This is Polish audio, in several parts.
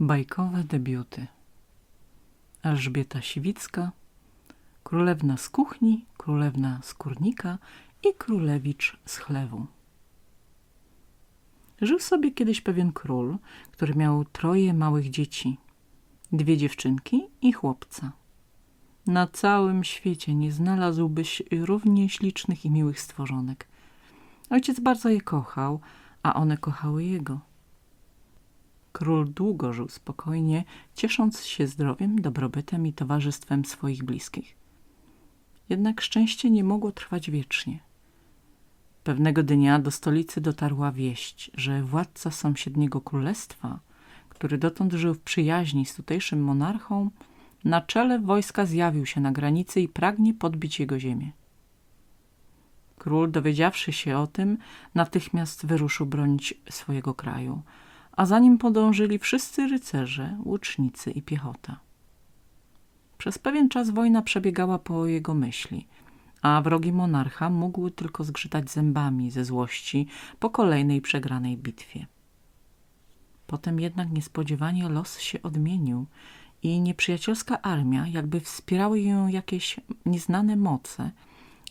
Bajkowe debiuty Elżbieta Siwicka Królewna z kuchni, królewna z kurnika i królewicz z chlewu. Żył sobie kiedyś pewien król, który miał troje małych dzieci, dwie dziewczynki i chłopca. Na całym świecie nie znalazłbyś równie ślicznych i miłych stworzonek. Ojciec bardzo je kochał, a one kochały jego. Król długo żył spokojnie, ciesząc się zdrowiem, dobrobytem i towarzystwem swoich bliskich. Jednak szczęście nie mogło trwać wiecznie. Pewnego dnia do stolicy dotarła wieść, że władca sąsiedniego królestwa, który dotąd żył w przyjaźni z tutejszym monarchą, na czele wojska zjawił się na granicy i pragnie podbić jego ziemię. Król, dowiedziawszy się o tym, natychmiast wyruszył bronić swojego kraju, a za nim podążyli wszyscy rycerze, łucznicy i piechota. Przez pewien czas wojna przebiegała po jego myśli, a wrogi monarcha mógł tylko zgrzytać zębami ze złości po kolejnej przegranej bitwie. Potem jednak niespodziewanie los się odmienił i nieprzyjacielska armia, jakby wspierały ją jakieś nieznane moce,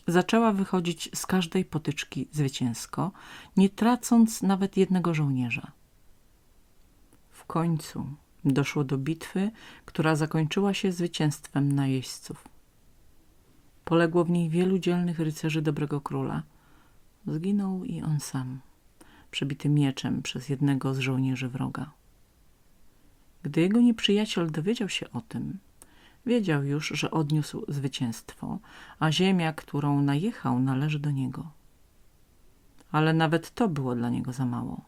zaczęła wychodzić z każdej potyczki zwycięsko, nie tracąc nawet jednego żołnierza. Końcu doszło do bitwy, która zakończyła się zwycięstwem najeźdźców. Poległo w niej wielu dzielnych rycerzy dobrego króla. Zginął i on sam, przebity mieczem przez jednego z żołnierzy wroga. Gdy jego nieprzyjaciel dowiedział się o tym, wiedział już, że odniósł zwycięstwo, a ziemia, którą najechał, należy do niego. Ale nawet to było dla niego za mało.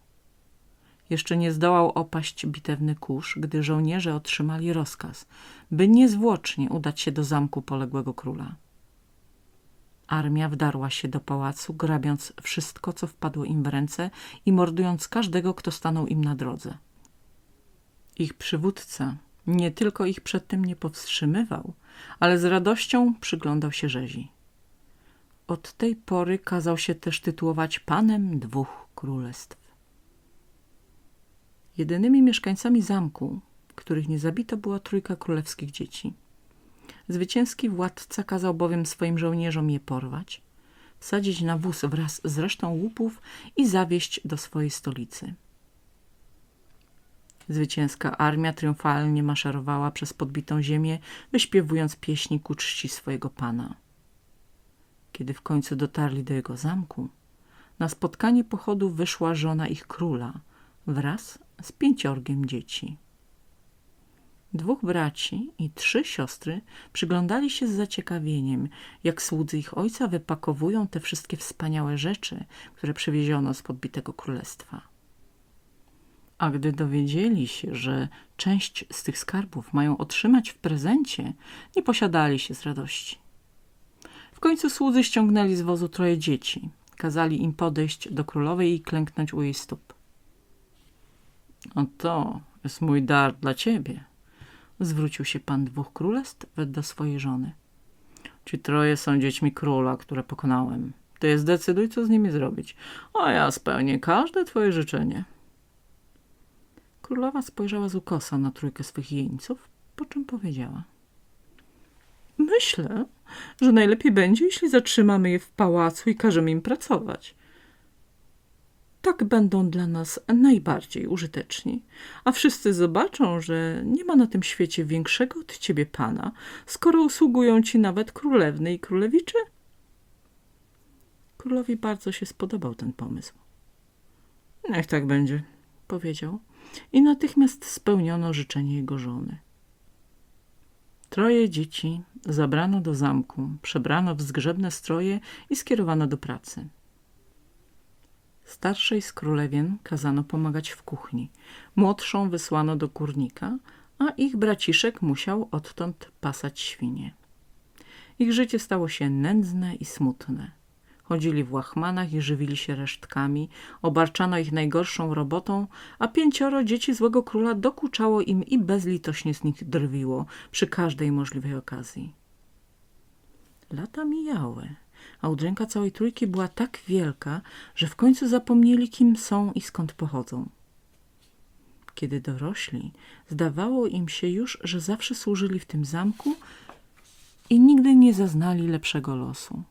Jeszcze nie zdołał opaść bitewny kurz, gdy żołnierze otrzymali rozkaz, by niezwłocznie udać się do zamku poległego króla. Armia wdarła się do pałacu, grabiąc wszystko, co wpadło im w ręce i mordując każdego, kto stanął im na drodze. Ich przywódca nie tylko ich przed tym nie powstrzymywał, ale z radością przyglądał się rzezi. Od tej pory kazał się też tytułować panem dwóch królestw. Jedynymi mieszkańcami zamku, których nie zabito, była trójka królewskich dzieci. Zwycięski władca kazał bowiem swoim żołnierzom je porwać, wsadzić na wóz wraz z resztą łupów i zawieźć do swojej stolicy. Zwycięska armia triumfalnie maszerowała przez podbitą ziemię, wyśpiewując pieśni ku czci swojego pana. Kiedy w końcu dotarli do jego zamku, na spotkanie pochodu wyszła żona ich króla wraz z pięciorgiem dzieci. Dwóch braci i trzy siostry przyglądali się z zaciekawieniem, jak słudzy ich ojca wypakowują te wszystkie wspaniałe rzeczy, które przywieziono z podbitego królestwa. A gdy dowiedzieli się, że część z tych skarbów mają otrzymać w prezencie, nie posiadali się z radości. W końcu słudzy ściągnęli z wozu troje dzieci. Kazali im podejść do królowej i klęknąć u jej stóp. Oto jest mój dar dla ciebie, zwrócił się pan dwóch królestw do swojej żony. Ci troje są dziećmi króla, które pokonałem. Ty zdecyduj, co z nimi zrobić, a ja spełnię każde twoje życzenie. Królowa spojrzała z ukosa na trójkę swych jeńców, po czym powiedziała. Myślę, że najlepiej będzie, jeśli zatrzymamy je w pałacu i każemy im pracować tak będą dla nas najbardziej użyteczni. A wszyscy zobaczą, że nie ma na tym świecie większego od ciebie pana, skoro usługują ci nawet królewny i królewicze. Królowi bardzo się spodobał ten pomysł. Niech tak będzie, powiedział i natychmiast spełniono życzenie jego żony. Troje dzieci zabrano do zamku, przebrano w zgrzebne stroje i skierowano do pracy. Starszej z królewien kazano pomagać w kuchni, młodszą wysłano do kurnika, a ich braciszek musiał odtąd pasać świnie. Ich życie stało się nędzne i smutne. Chodzili w łachmanach i żywili się resztkami, obarczano ich najgorszą robotą, a pięcioro dzieci złego króla dokuczało im i bezlitośnie z nich drwiło przy każdej możliwej okazji. Lata mijały a udręka całej trójki była tak wielka, że w końcu zapomnieli, kim są i skąd pochodzą. Kiedy dorośli, zdawało im się już, że zawsze służyli w tym zamku i nigdy nie zaznali lepszego losu.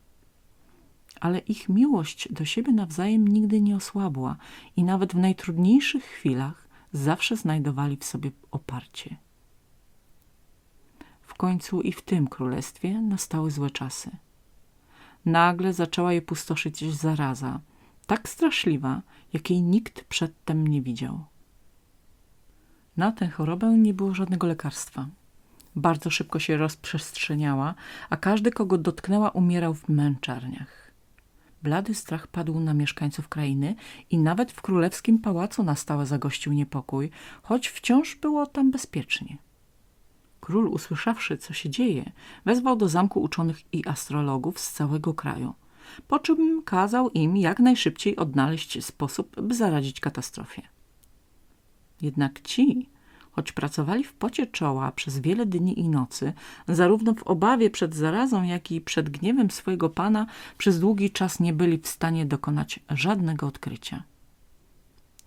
Ale ich miłość do siebie nawzajem nigdy nie osłabła i nawet w najtrudniejszych chwilach zawsze znajdowali w sobie oparcie. W końcu i w tym królestwie nastały złe czasy. Nagle zaczęła je pustoszyć zaraza, tak straszliwa, jakiej nikt przedtem nie widział. Na tę chorobę nie było żadnego lekarstwa. Bardzo szybko się rozprzestrzeniała, a każdy, kogo dotknęła, umierał w męczarniach. Blady strach padł na mieszkańców krainy i nawet w królewskim pałacu na stałe zagościł niepokój, choć wciąż było tam bezpiecznie. Król, usłyszawszy, co się dzieje, wezwał do zamku uczonych i astrologów z całego kraju, po czym kazał im jak najszybciej odnaleźć sposób, by zaradzić katastrofie. Jednak ci, choć pracowali w pocie czoła przez wiele dni i nocy, zarówno w obawie przed zarazą, jak i przed gniewem swojego pana, przez długi czas nie byli w stanie dokonać żadnego odkrycia.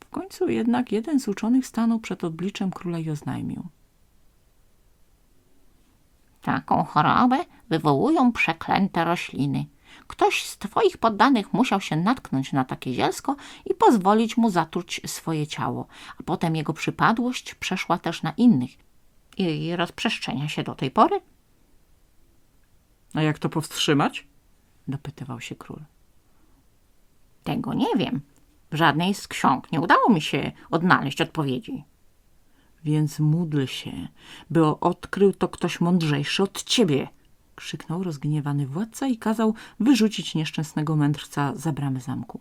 W końcu jednak jeden z uczonych stanął przed obliczem króla i oznajmił. Taką chorobę wywołują przeklęte rośliny. Ktoś z twoich poddanych musiał się natknąć na takie zielsko i pozwolić mu zatruć swoje ciało, a potem jego przypadłość przeszła też na innych i rozprzestrzenia się do tej pory. A jak to powstrzymać? dopytywał się król. Tego nie wiem. W żadnej z ksiąg nie udało mi się odnaleźć odpowiedzi. Więc módl się, by odkrył to ktoś mądrzejszy od ciebie, krzyknął rozgniewany władca i kazał wyrzucić nieszczęsnego mędrca za bramy zamku.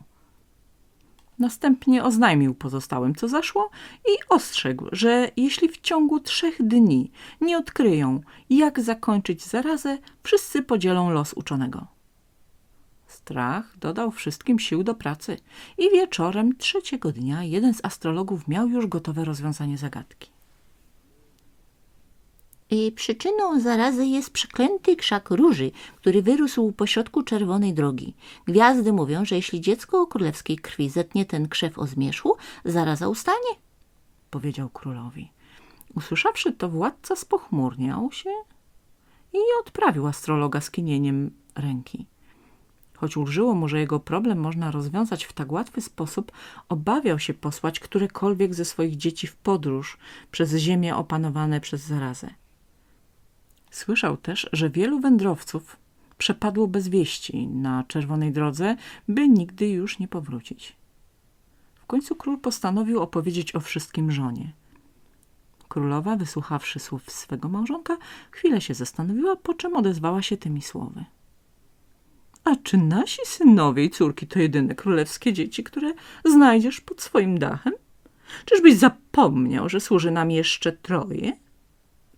Następnie oznajmił pozostałym, co zaszło i ostrzegł, że jeśli w ciągu trzech dni nie odkryją, jak zakończyć zarazę, wszyscy podzielą los uczonego. Strach dodał wszystkim sił do pracy i wieczorem trzeciego dnia jeden z astrologów miał już gotowe rozwiązanie zagadki. Przyczyną zarazy jest przeklęty krzak róży, który wyrósł pośrodku czerwonej drogi. Gwiazdy mówią, że jeśli dziecko o królewskiej krwi zetnie ten krzew o zmierzchu, zaraza ustanie. Powiedział królowi. Usłyszawszy to, władca spochmurniał się i odprawił astrologa skinieniem ręki. Choć ulżyło mu, że jego problem można rozwiązać w tak łatwy sposób, obawiał się posłać którekolwiek ze swoich dzieci w podróż przez ziemię opanowane przez zarazę. Słyszał też, że wielu wędrowców przepadło bez wieści na czerwonej drodze, by nigdy już nie powrócić. W końcu król postanowił opowiedzieć o wszystkim żonie. Królowa, wysłuchawszy słów swego małżonka, chwilę się zastanowiła, po czym odezwała się tymi słowy. A czy nasi synowie i córki to jedyne królewskie dzieci, które znajdziesz pod swoim dachem? Czyżbyś zapomniał, że służy nam jeszcze troje?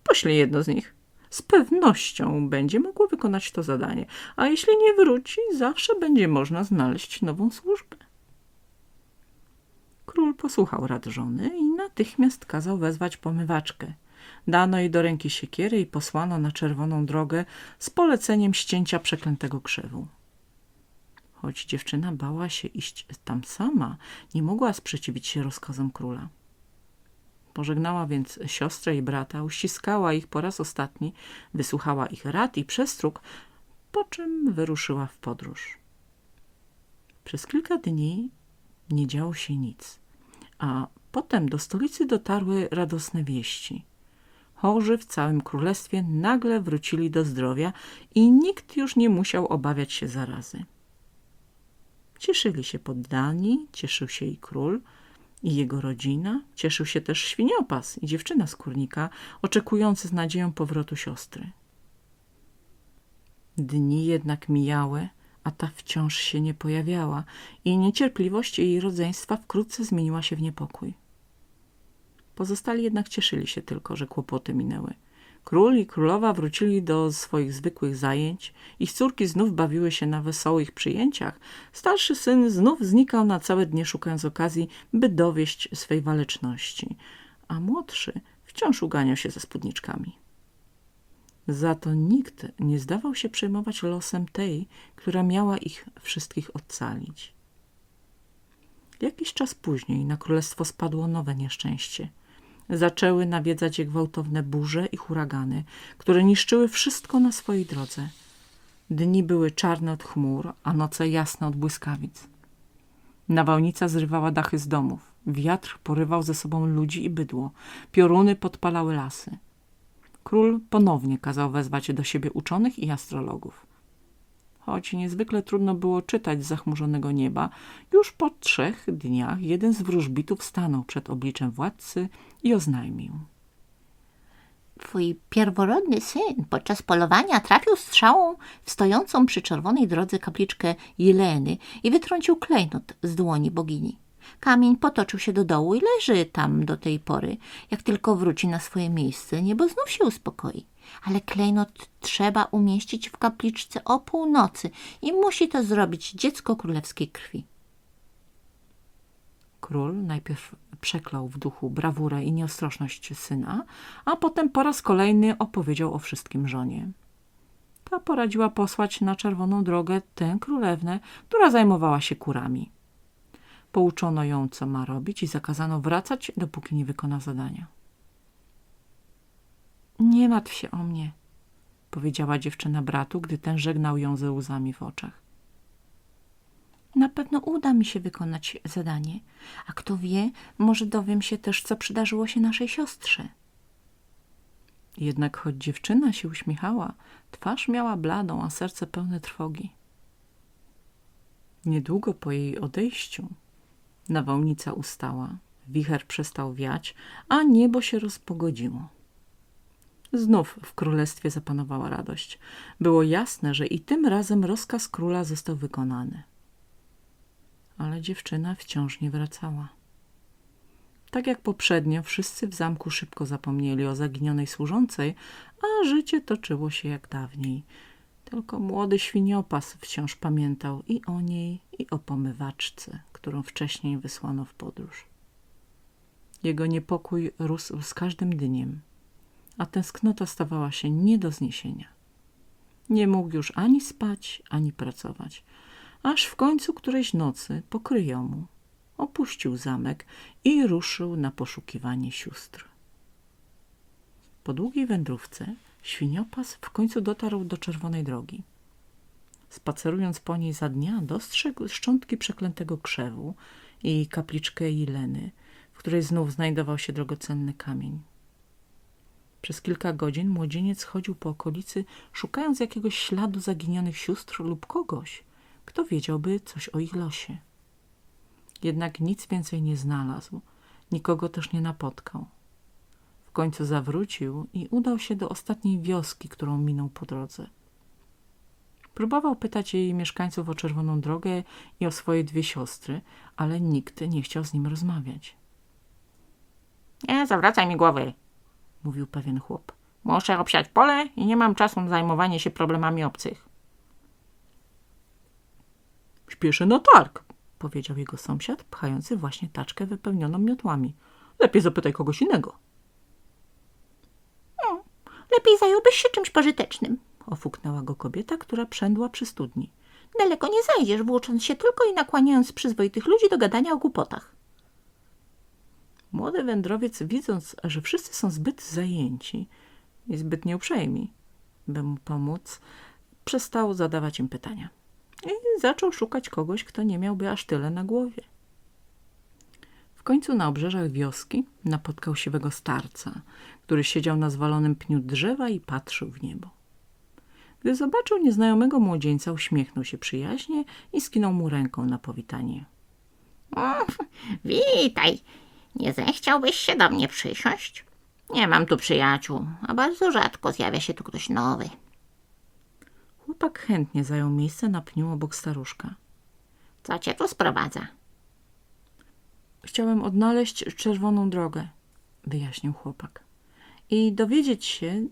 Poślij jedno z nich z pewnością będzie mogło wykonać to zadanie, a jeśli nie wróci, zawsze będzie można znaleźć nową służbę. Król posłuchał rad żony i natychmiast kazał wezwać pomywaczkę. Dano jej do ręki siekiery i posłano na czerwoną drogę z poleceniem ścięcia przeklętego krzewu. Choć dziewczyna bała się iść tam sama, nie mogła sprzeciwić się rozkazom króla. Pożegnała więc siostrę i brata, uściskała ich po raz ostatni, wysłuchała ich rad i przestróg, po czym wyruszyła w podróż. Przez kilka dni nie działo się nic, a potem do stolicy dotarły radosne wieści. Chorzy w całym królestwie nagle wrócili do zdrowia i nikt już nie musiał obawiać się zarazy. Cieszyli się poddani, cieszył się i król – i jego rodzina. Cieszył się też świniopas i dziewczyna z kurnika, oczekujący z nadzieją powrotu siostry. Dni jednak mijały, a ta wciąż się nie pojawiała i niecierpliwość jej rodzeństwa wkrótce zmieniła się w niepokój. Pozostali jednak cieszyli się tylko, że kłopoty minęły. Król i królowa wrócili do swoich zwykłych zajęć, ich córki znów bawiły się na wesołych przyjęciach, starszy syn znów znikał na całe dnie szukając okazji, by dowieść swej waleczności, a młodszy wciąż uganiał się ze spódniczkami. Za to nikt nie zdawał się przejmować losem tej, która miała ich wszystkich ocalić. Jakiś czas później na królestwo spadło nowe nieszczęście – Zaczęły nawiedzać je gwałtowne burze i huragany, które niszczyły wszystko na swojej drodze. Dni były czarne od chmur, a noce jasne od błyskawic. Nawałnica zrywała dachy z domów. Wiatr porywał ze sobą ludzi i bydło. Pioruny podpalały lasy. Król ponownie kazał wezwać do siebie uczonych i astrologów. Choć niezwykle trudno było czytać z zachmurzonego nieba, już po trzech dniach jeden z wróżbitów stanął przed obliczem władcy i oznajmił. Twój pierworodny syn podczas polowania trafił strzałą w stojącą przy czerwonej drodze kapliczkę Jeleny i wytrącił klejnot z dłoni bogini. Kamień potoczył się do dołu i leży tam do tej pory. Jak tylko wróci na swoje miejsce, niebo znów się uspokoi. Ale klejnot trzeba umieścić w kapliczce o północy i musi to zrobić dziecko królewskiej krwi. Król najpierw przeklął w duchu brawurę i nieostrożność syna, a potem po raz kolejny opowiedział o wszystkim żonie. Ta poradziła posłać na czerwoną drogę tę królewnę, która zajmowała się kurami. Pouczono ją, co ma robić i zakazano wracać, dopóki nie wykona zadania. Nie martw się o mnie, powiedziała dziewczyna bratu, gdy ten żegnał ją ze łzami w oczach. Na pewno uda mi się wykonać zadanie, a kto wie, może dowiem się też, co przydarzyło się naszej siostrze. Jednak choć dziewczyna się uśmiechała, twarz miała bladą, a serce pełne trwogi. Niedługo po jej odejściu nawałnica ustała, wicher przestał wiać, a niebo się rozpogodziło. Znów w królestwie zapanowała radość. Było jasne, że i tym razem rozkaz króla został wykonany ale dziewczyna wciąż nie wracała. Tak jak poprzednio, wszyscy w zamku szybko zapomnieli o zaginionej służącej, a życie toczyło się jak dawniej. Tylko młody świniopas wciąż pamiętał i o niej, i o pomywaczce, którą wcześniej wysłano w podróż. Jego niepokój rósł z każdym dniem, a tęsknota stawała się nie do zniesienia. Nie mógł już ani spać, ani pracować aż w końcu którejś nocy pokryją mu. Opuścił zamek i ruszył na poszukiwanie sióstr. Po długiej wędrówce świniopas w końcu dotarł do czerwonej drogi. Spacerując po niej za dnia, dostrzegł szczątki przeklętego krzewu i kapliczkę Jeleny, w której znów znajdował się drogocenny kamień. Przez kilka godzin młodzieniec chodził po okolicy, szukając jakiegoś śladu zaginionych sióstr lub kogoś, kto wiedziałby coś o ich losie. Jednak nic więcej nie znalazł, nikogo też nie napotkał. W końcu zawrócił i udał się do ostatniej wioski, którą minął po drodze. Próbował pytać jej mieszkańców o czerwoną drogę i o swoje dwie siostry, ale nikt nie chciał z nim rozmawiać. Nie zawracaj mi głowy, mówił pewien chłop. Muszę obsiać pole i nie mam czasu na zajmowanie się problemami obcych. Śpieszę na targ, powiedział jego sąsiad, pchający właśnie taczkę wypełnioną miotłami. Lepiej zapytaj kogoś innego. Lepiej zająłbyś się czymś pożytecznym, ofuknęła go kobieta, która przędła przy studni. Daleko nie zajdziesz, włócząc się tylko i nakłaniając przyzwoitych ludzi do gadania o głupotach. Młody wędrowiec, widząc, że wszyscy są zbyt zajęci i zbyt nieuprzejmi, by mu pomóc, przestał zadawać im pytania i zaczął szukać kogoś, kto nie miałby aż tyle na głowie. W końcu na obrzeżach wioski napotkał siwego starca, który siedział na zwalonym pniu drzewa i patrzył w niebo. Gdy zobaczył nieznajomego młodzieńca, uśmiechnął się przyjaźnie i skinął mu ręką na powitanie. Witaj! Nie zechciałbyś się do mnie przysiąść? Nie mam tu przyjaciół, a bardzo rzadko zjawia się tu ktoś nowy. Chłopak chętnie zajął miejsce na pniu obok staruszka. Co cię tu sprowadza? Chciałem odnaleźć czerwoną drogę, wyjaśnił chłopak. I dowiedzieć się,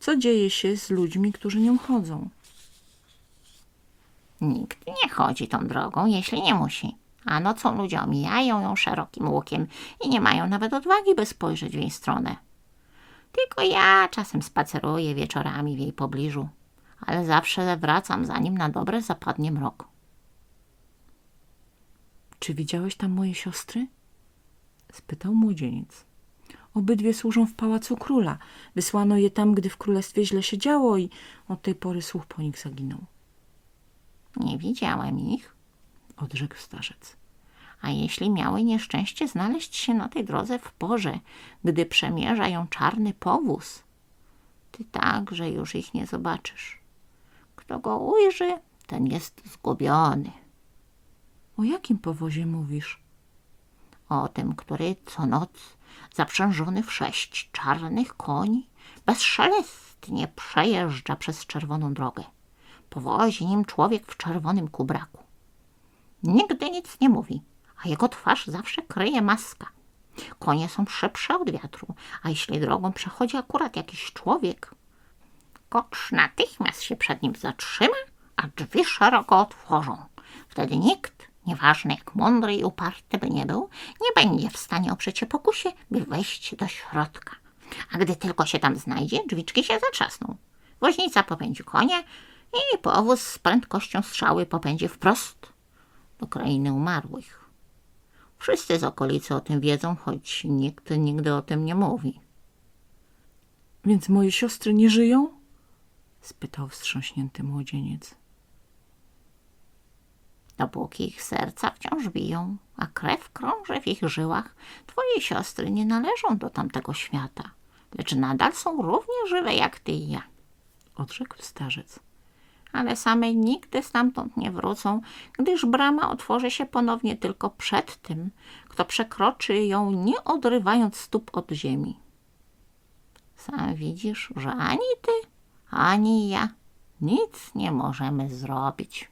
co dzieje się z ludźmi, którzy nią chodzą. Nikt nie chodzi tą drogą, jeśli nie musi. A nocą ludzie omijają ją szerokim łukiem i nie mają nawet odwagi, by spojrzeć w jej stronę. Tylko ja czasem spaceruję wieczorami w jej pobliżu ale zawsze wracam, zanim na dobre zapadnie mrok. Czy widziałeś tam moje siostry? spytał młodzieniec. Obydwie służą w pałacu króla. Wysłano je tam, gdy w królestwie źle się działo i od tej pory słuch po nich zaginął. Nie widziałem ich. Odrzekł starzec. A jeśli miały nieszczęście znaleźć się na tej drodze w porze, gdy przemierza ją czarny powóz, ty także już ich nie zobaczysz. Kto go ujrzy, ten jest zgubiony. O jakim powozie mówisz? O tym, który co noc, zaprzężony w sześć czarnych koni, bezszelestnie przejeżdża przez czerwoną drogę. Powozi nim człowiek w czerwonym kubraku. Nigdy nic nie mówi, a jego twarz zawsze kryje maska. Konie są szybsze od wiatru, a jeśli drogą przechodzi akurat jakiś człowiek, kocz natychmiast się przed nim zatrzyma, a drzwi szeroko otworzą. Wtedy nikt, nieważne jak mądry i uparty by nie był, nie będzie w stanie oprzeć się pokusie, by wejść do środka. A gdy tylko się tam znajdzie, drzwiczki się zatrzasną. Woźnica popędzi konie i powóz z prędkością strzały popędzi wprost do krainy umarłych. Wszyscy z okolicy o tym wiedzą, choć nikt nigdy o tym nie mówi. Więc moje siostry nie żyją? spytał wstrząśnięty młodzieniec. Dopóki ich serca wciąż biją, a krew krąży w ich żyłach, twoje siostry nie należą do tamtego świata, lecz nadal są równie żywe jak ty i ja. Odrzekł starzec. Ale same nigdy stamtąd nie wrócą, gdyż brama otworzy się ponownie tylko przed tym, kto przekroczy ją, nie odrywając stóp od ziemi. Sam widzisz, że ani ty, ani ja nic nie możemy zrobić.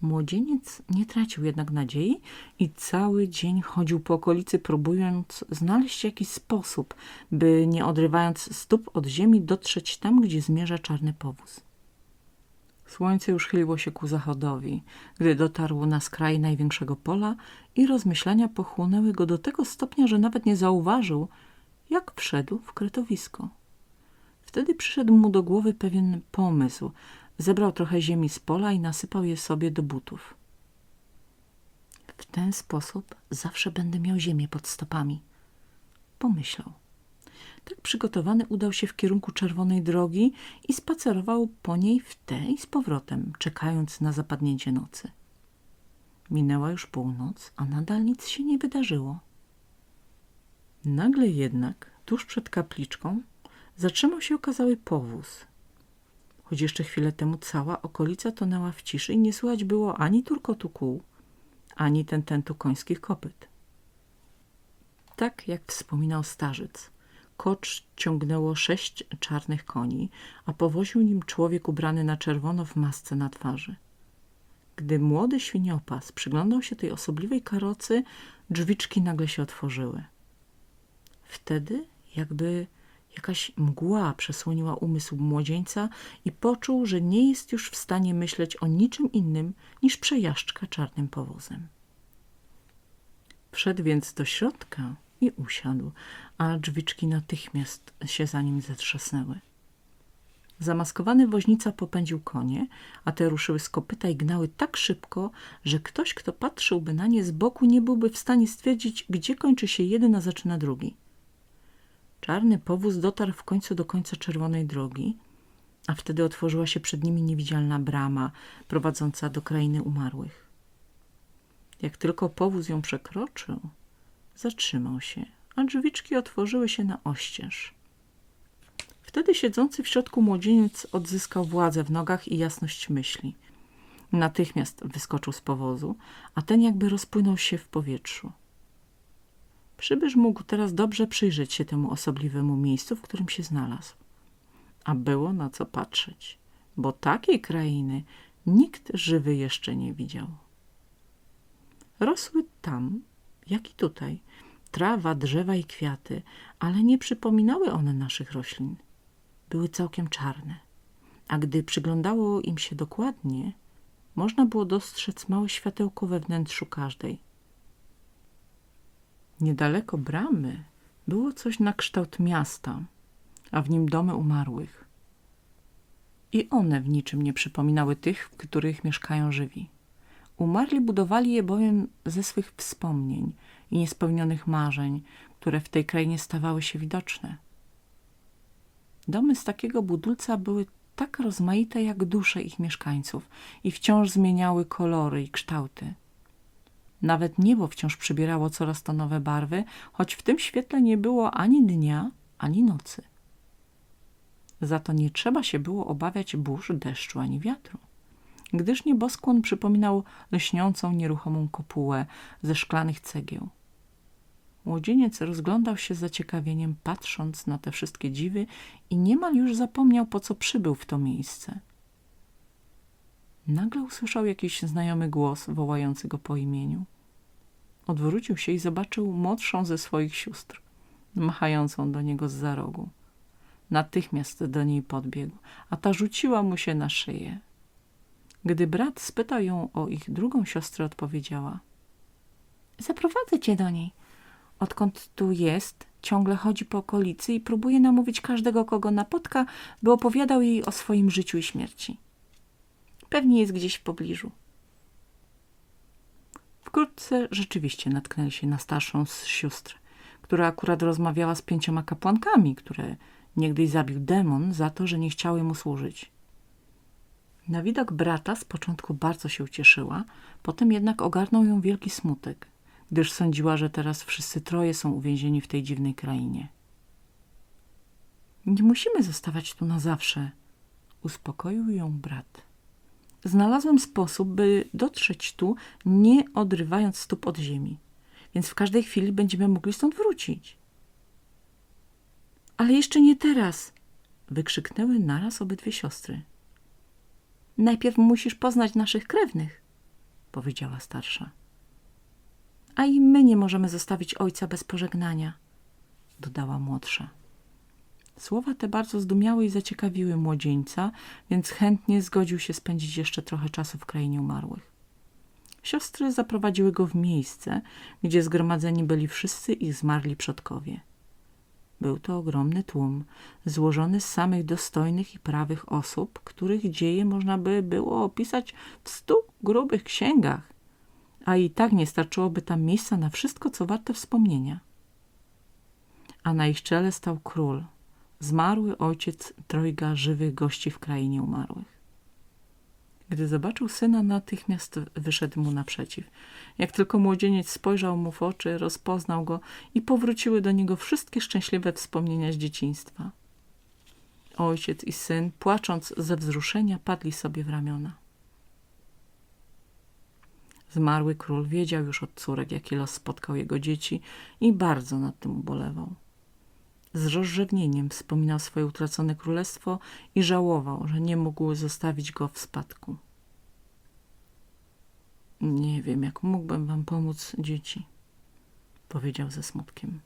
Młodzieniec nie tracił jednak nadziei i cały dzień chodził po okolicy, próbując znaleźć jakiś sposób, by nie odrywając stóp od ziemi dotrzeć tam, gdzie zmierza czarny powóz. Słońce już chyliło się ku zachodowi, gdy dotarł na skraj największego pola i rozmyślania pochłonęły go do tego stopnia, że nawet nie zauważył, jak wszedł w kretowisko. Wtedy przyszedł mu do głowy pewien pomysł. Zebrał trochę ziemi z pola i nasypał je sobie do butów. W ten sposób zawsze będę miał ziemię pod stopami. Pomyślał. Tak przygotowany udał się w kierunku czerwonej drogi i spacerował po niej w te i z powrotem, czekając na zapadnięcie nocy. Minęła już północ, a nadal nic się nie wydarzyło. Nagle jednak, tuż przed kapliczką, zatrzymał się okazały powóz. Choć jeszcze chwilę temu cała okolica tonęła w ciszy i nie słychać było ani turkotu kół, ani tententu końskich kopyt. Tak jak wspominał starzec, kocz ciągnęło sześć czarnych koni, a powoził nim człowiek ubrany na czerwono w masce na twarzy. Gdy młody świniopas przyglądał się tej osobliwej karocy, drzwiczki nagle się otworzyły. Wtedy jakby jakaś mgła przesłoniła umysł młodzieńca i poczuł, że nie jest już w stanie myśleć o niczym innym niż przejażdżka czarnym powozem. Wszedł więc do środka i usiadł, a drzwiczki natychmiast się za nim zatrzasnęły. Zamaskowany woźnica popędził konie, a te ruszyły z kopyta i gnały tak szybko, że ktoś, kto patrzyłby na nie z boku, nie byłby w stanie stwierdzić, gdzie kończy się jeden, a zaczyna drugi. Czarny powóz dotarł w końcu do końca czerwonej drogi, a wtedy otworzyła się przed nimi niewidzialna brama prowadząca do krainy umarłych. Jak tylko powóz ją przekroczył, zatrzymał się, a drzwiczki otworzyły się na oścież. Wtedy siedzący w środku młodzieniec odzyskał władzę w nogach i jasność myśli. Natychmiast wyskoczył z powozu, a ten jakby rozpłynął się w powietrzu. Przybysz mógł teraz dobrze przyjrzeć się temu osobliwemu miejscu, w którym się znalazł. A było na co patrzeć, bo takiej krainy nikt żywy jeszcze nie widział. Rosły tam, jak i tutaj, trawa, drzewa i kwiaty, ale nie przypominały one naszych roślin. Były całkiem czarne, a gdy przyglądało im się dokładnie, można było dostrzec małe światełko we wnętrzu każdej – Niedaleko bramy było coś na kształt miasta, a w nim domy umarłych. I one w niczym nie przypominały tych, w których mieszkają żywi. Umarli budowali je bowiem ze swych wspomnień i niespełnionych marzeń, które w tej krainie stawały się widoczne. Domy z takiego budulca były tak rozmaite jak dusze ich mieszkańców i wciąż zmieniały kolory i kształty. Nawet niebo wciąż przybierało coraz to nowe barwy, choć w tym świetle nie było ani dnia, ani nocy. Za to nie trzeba się było obawiać burz, deszczu ani wiatru, gdyż nieboskłon przypominał lśniącą nieruchomą kopułę ze szklanych cegieł. Młodzieniec rozglądał się z zaciekawieniem, patrząc na te wszystkie dziwy i niemal już zapomniał, po co przybył w to miejsce. Nagle usłyszał jakiś znajomy głos wołający go po imieniu. Odwrócił się i zobaczył młodszą ze swoich sióstr, machającą do niego z za rogu. Natychmiast do niej podbiegł, a ta rzuciła mu się na szyję. Gdy brat spytał ją o ich drugą siostrę, odpowiedziała – Zaprowadzę cię do niej. Odkąd tu jest, ciągle chodzi po okolicy i próbuje namówić każdego, kogo napotka, by opowiadał jej o swoim życiu i śmierci. Pewnie jest gdzieś w pobliżu. Wkrótce rzeczywiście natknęli się na starszą z sióstr, która akurat rozmawiała z pięcioma kapłankami, które niegdyś zabił demon za to, że nie chciały mu służyć. Na widok brata z początku bardzo się ucieszyła, potem jednak ogarnął ją wielki smutek, gdyż sądziła, że teraz wszyscy troje są uwięzieni w tej dziwnej krainie. Nie musimy zostawać tu na zawsze, uspokoił ją brat. Znalazłem sposób, by dotrzeć tu, nie odrywając stóp od ziemi, więc w każdej chwili będziemy mogli stąd wrócić. Ale jeszcze nie teraz, wykrzyknęły naraz obydwie siostry. Najpierw musisz poznać naszych krewnych, powiedziała starsza. A i my nie możemy zostawić ojca bez pożegnania, dodała młodsza. Słowa te bardzo zdumiały i zaciekawiły młodzieńca, więc chętnie zgodził się spędzić jeszcze trochę czasu w krainie umarłych. Siostry zaprowadziły go w miejsce, gdzie zgromadzeni byli wszyscy ich zmarli przodkowie. Był to ogromny tłum, złożony z samych dostojnych i prawych osób, których dzieje można by było opisać w stu grubych księgach, a i tak nie starczyłoby tam miejsca na wszystko, co warte wspomnienia. A na ich czele stał król, zmarły ojciec trojga żywych gości w krainie umarłych. Gdy zobaczył syna, natychmiast wyszedł mu naprzeciw. Jak tylko młodzieniec spojrzał mu w oczy, rozpoznał go i powróciły do niego wszystkie szczęśliwe wspomnienia z dzieciństwa. Ojciec i syn, płacząc ze wzruszenia, padli sobie w ramiona. Zmarły król wiedział już od córek, jaki los spotkał jego dzieci i bardzo nad tym ubolewał. Z rozrzewnieniem wspominał swoje utracone królestwo i żałował, że nie mógł zostawić go w spadku. Nie wiem, jak mógłbym wam pomóc, dzieci, powiedział ze smutkiem.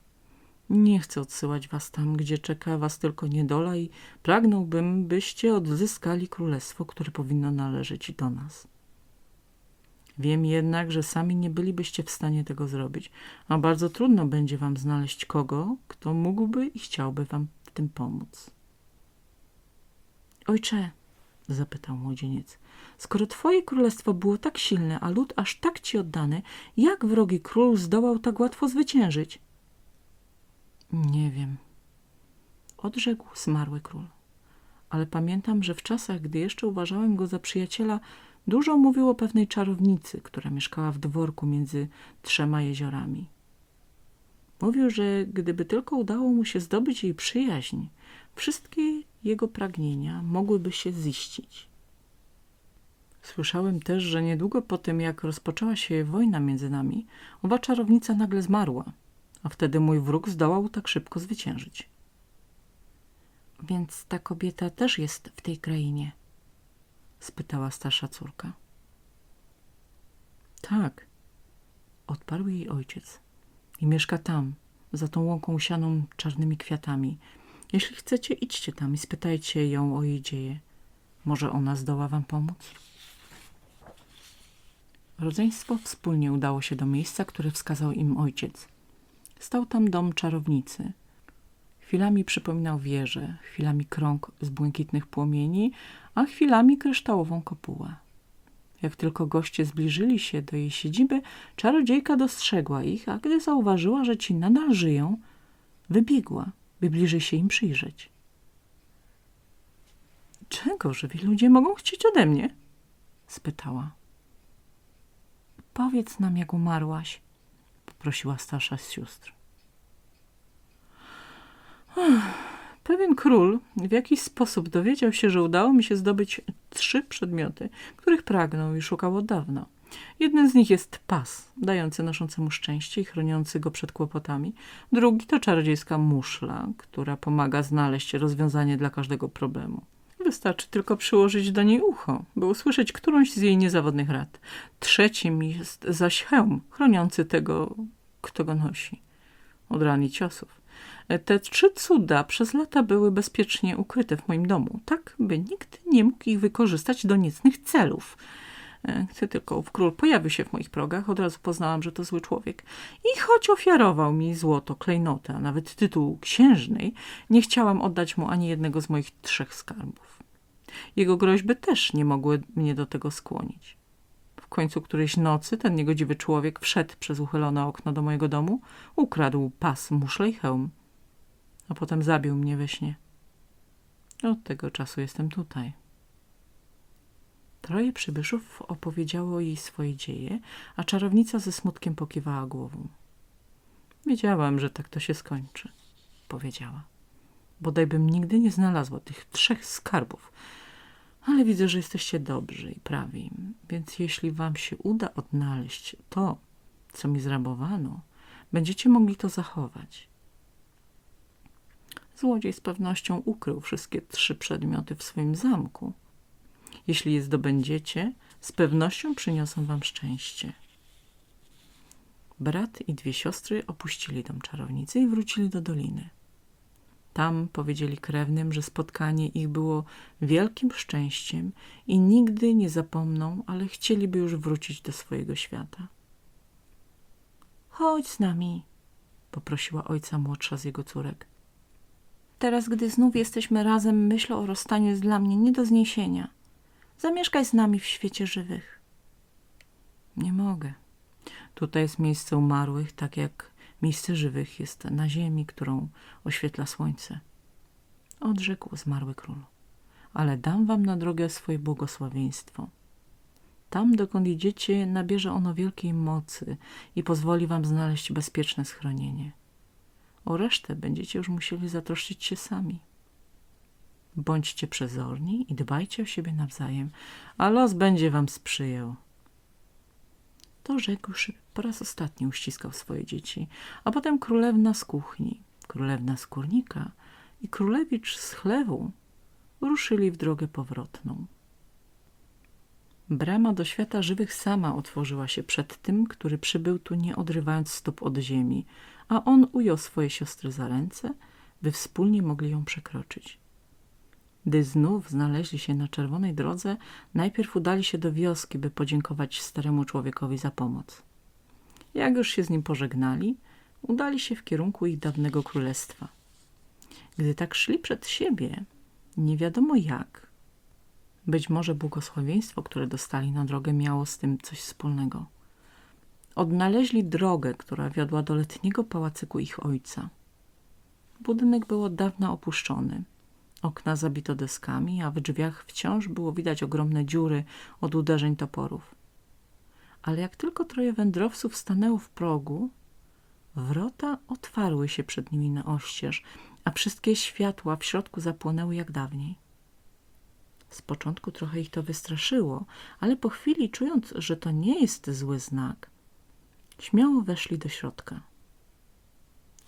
Nie chcę odsyłać was tam, gdzie czeka was tylko niedola i pragnąłbym, byście odzyskali królestwo, które powinno należeć do nas. Wiem jednak, że sami nie bylibyście w stanie tego zrobić, a bardzo trudno będzie wam znaleźć kogo, kto mógłby i chciałby wam w tym pomóc. Ojcze, zapytał młodzieniec, skoro twoje królestwo było tak silne, a lud aż tak ci oddany, jak wrogi król zdołał tak łatwo zwyciężyć? Nie wiem, odrzekł zmarły król. Ale pamiętam, że w czasach, gdy jeszcze uważałem go za przyjaciela, Dużo mówił o pewnej czarownicy, która mieszkała w dworku między trzema jeziorami. Mówił, że gdyby tylko udało mu się zdobyć jej przyjaźń, wszystkie jego pragnienia mogłyby się ziścić. Słyszałem też, że niedługo po tym, jak rozpoczęła się wojna między nami, owa czarownica nagle zmarła, a wtedy mój wróg zdołał tak szybko zwyciężyć. Więc ta kobieta też jest w tej krainie – spytała starsza córka. Tak, odparł jej ojciec. I mieszka tam, za tą łąką usianą czarnymi kwiatami. Jeśli chcecie, idźcie tam i spytajcie ją o jej dzieje. Może ona zdoła wam pomóc? Rodzeństwo wspólnie udało się do miejsca, które wskazał im ojciec. Stał tam dom czarownicy – Chwilami przypominał wieżę, chwilami krąg z błękitnych płomieni, a chwilami kryształową kopułę. Jak tylko goście zbliżyli się do jej siedziby, czarodziejka dostrzegła ich, a gdy zauważyła, że ci nadal żyją, wybiegła, by bliżej się im przyjrzeć. Czego żywi ludzie mogą chcieć ode mnie? spytała. Powiedz nam, jak umarłaś, poprosiła starsza z sióstr. Pewien król w jakiś sposób dowiedział się, że udało mi się zdobyć trzy przedmioty, których pragnął i szukał od dawna. Jeden z nich jest pas, dający noszącemu szczęście i chroniący go przed kłopotami. Drugi to czarodziejska muszla, która pomaga znaleźć rozwiązanie dla każdego problemu. Wystarczy tylko przyłożyć do niej ucho, by usłyszeć którąś z jej niezawodnych rad. Trzecim jest zaś hełm, chroniący tego, kto go nosi. Od ran i ciosów. Te trzy cuda przez lata były bezpiecznie ukryte w moim domu, tak by nikt nie mógł ich wykorzystać do niecnych celów. Gdy tylko ów król pojawił się w moich progach, od razu poznałam, że to zły człowiek. I choć ofiarował mi złoto, klejnotę, a nawet tytuł księżnej, nie chciałam oddać mu ani jednego z moich trzech skarbów. Jego groźby też nie mogły mnie do tego skłonić. W końcu którejś nocy ten niegodziwy człowiek wszedł przez uchylone okno do mojego domu, ukradł pas, muszlę i hełm, a potem zabił mnie we śnie. Od tego czasu jestem tutaj. Troje przybyszów opowiedziało jej swoje dzieje, a czarownica ze smutkiem pokiwała głową. Wiedziałam, że tak to się skończy, powiedziała. Bodaj bym nigdy nie znalazła tych trzech skarbów, ale widzę, że jesteście dobrzy i prawi, więc jeśli wam się uda odnaleźć to, co mi zrabowano, będziecie mogli to zachować. Złodziej z pewnością ukrył wszystkie trzy przedmioty w swoim zamku. Jeśli je zdobędziecie, z pewnością przyniosą wam szczęście. Brat i dwie siostry opuścili dom czarownicy i wrócili do doliny. Tam powiedzieli krewnym, że spotkanie ich było wielkim szczęściem i nigdy nie zapomną, ale chcieliby już wrócić do swojego świata. Chodź z nami, poprosiła ojca młodsza z jego córek. Teraz, gdy znów jesteśmy razem, myśl o rozstaniu jest dla mnie nie do zniesienia. Zamieszkaj z nami w świecie żywych. Nie mogę. Tutaj jest miejsce umarłych, tak jak miejsce żywych jest na ziemi, którą oświetla słońce. Odrzekł zmarły król. Ale dam wam na drogę swoje błogosławieństwo. Tam, dokąd idziecie, nabierze ono wielkiej mocy i pozwoli wam znaleźć bezpieczne schronienie. O resztę będziecie już musieli zatroszczyć się sami. Bądźcie przezorni i dbajcie o siebie nawzajem, a los będzie wam sprzyjał. To rzekłszy, po raz ostatni uściskał swoje dzieci, a potem królewna z kuchni, królewna z kurnika i królewicz z chlewu ruszyli w drogę powrotną. Brama do świata żywych sama otworzyła się przed tym, który przybył tu nie odrywając stóp od ziemi, a on ujął swoje siostry za ręce, by wspólnie mogli ją przekroczyć. Gdy znów znaleźli się na czerwonej drodze, najpierw udali się do wioski, by podziękować staremu człowiekowi za pomoc. Jak już się z nim pożegnali, udali się w kierunku ich dawnego królestwa. Gdy tak szli przed siebie, nie wiadomo jak, być może błogosławieństwo, które dostali na drogę, miało z tym coś wspólnego. Odnaleźli drogę, która wiodła do letniego pałacyku ich ojca. Budynek był od dawna opuszczony – Okna zabito deskami, a w drzwiach wciąż było widać ogromne dziury od uderzeń toporów. Ale jak tylko troje wędrowców stanęło w progu, wrota otwarły się przed nimi na oścież, a wszystkie światła w środku zapłonęły jak dawniej. Z początku trochę ich to wystraszyło, ale po chwili, czując, że to nie jest zły znak, śmiało weszli do środka.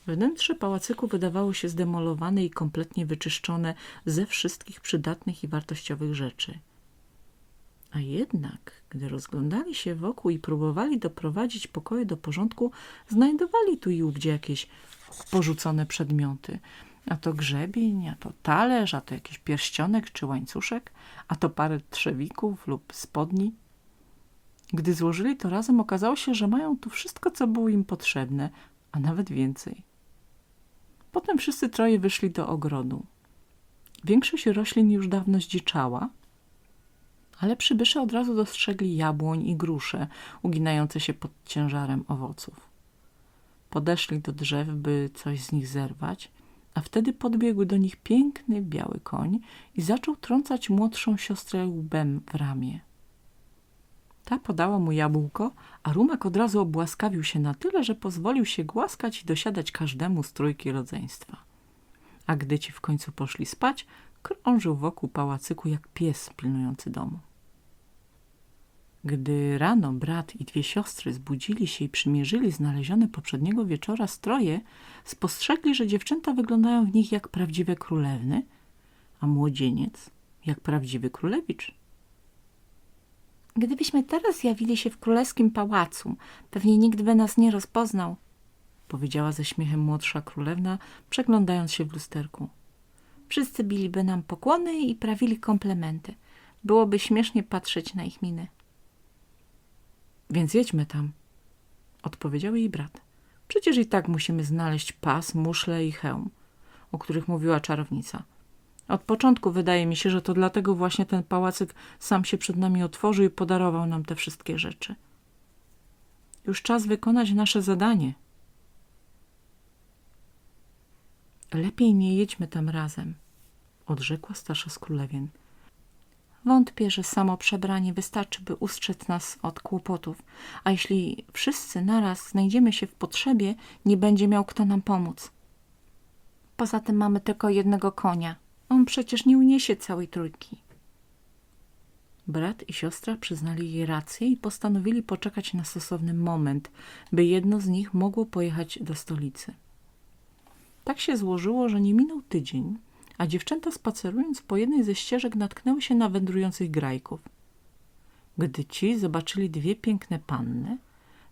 Wnętrze pałacyku wydawało się zdemolowane i kompletnie wyczyszczone ze wszystkich przydatnych i wartościowych rzeczy. A jednak, gdy rozglądali się wokół i próbowali doprowadzić pokoje do porządku, znajdowali tu i ówdzie jakieś porzucone przedmioty. A to grzebień, a to talerz, a to jakiś pierścionek czy łańcuszek, a to parę trzewików lub spodni. Gdy złożyli to razem, okazało się, że mają tu wszystko, co było im potrzebne, a nawet więcej. Potem wszyscy troje wyszli do ogrodu. Większość roślin już dawno zdziczała, Ale przybysze od razu dostrzegli jabłoń i grusze uginające się pod ciężarem owoców. Podeszli do drzew, by coś z nich zerwać, wtedy podbiegł do nich piękny biały koń i zaczął trącać młodszą siostrę łbem w ramię. Ta podała mu jabłko, a rumek od razu obłaskawił się na tyle, że pozwolił się głaskać i dosiadać każdemu z trójki rodzeństwa. A gdy ci w końcu poszli spać, krążył wokół pałacyku jak pies pilnujący domu. Gdy rano brat i dwie siostry zbudzili się i przymierzyli znalezione poprzedniego wieczora stroje, spostrzegli, że dziewczęta wyglądają w nich jak prawdziwe królewny, a młodzieniec jak prawdziwy królewicz. Gdybyśmy teraz zjawili się w królewskim pałacu, pewnie nikt by nas nie rozpoznał, powiedziała ze śmiechem młodsza królewna, przeglądając się w lusterku. Wszyscy biliby nam pokłony i prawili komplementy. Byłoby śmiesznie patrzeć na ich miny. Więc jedźmy tam, odpowiedział jej brat. Przecież i tak musimy znaleźć pas, muszle i hełm, o których mówiła czarownica. Od początku wydaje mi się, że to dlatego właśnie ten pałacyk sam się przed nami otworzył i podarował nam te wszystkie rzeczy. Już czas wykonać nasze zadanie. Lepiej nie jedźmy tam razem, odrzekła starsza z królewien. Wątpię, że samo przebranie wystarczy, by ustrzec nas od kłopotów, a jeśli wszyscy naraz znajdziemy się w potrzebie, nie będzie miał kto nam pomóc. Poza tym mamy tylko jednego konia. On przecież nie uniesie całej trójki. Brat i siostra przyznali jej rację i postanowili poczekać na stosowny moment, by jedno z nich mogło pojechać do stolicy. Tak się złożyło, że nie minął tydzień, a dziewczęta spacerując po jednej ze ścieżek natknęły się na wędrujących grajków. Gdy ci zobaczyli dwie piękne panny,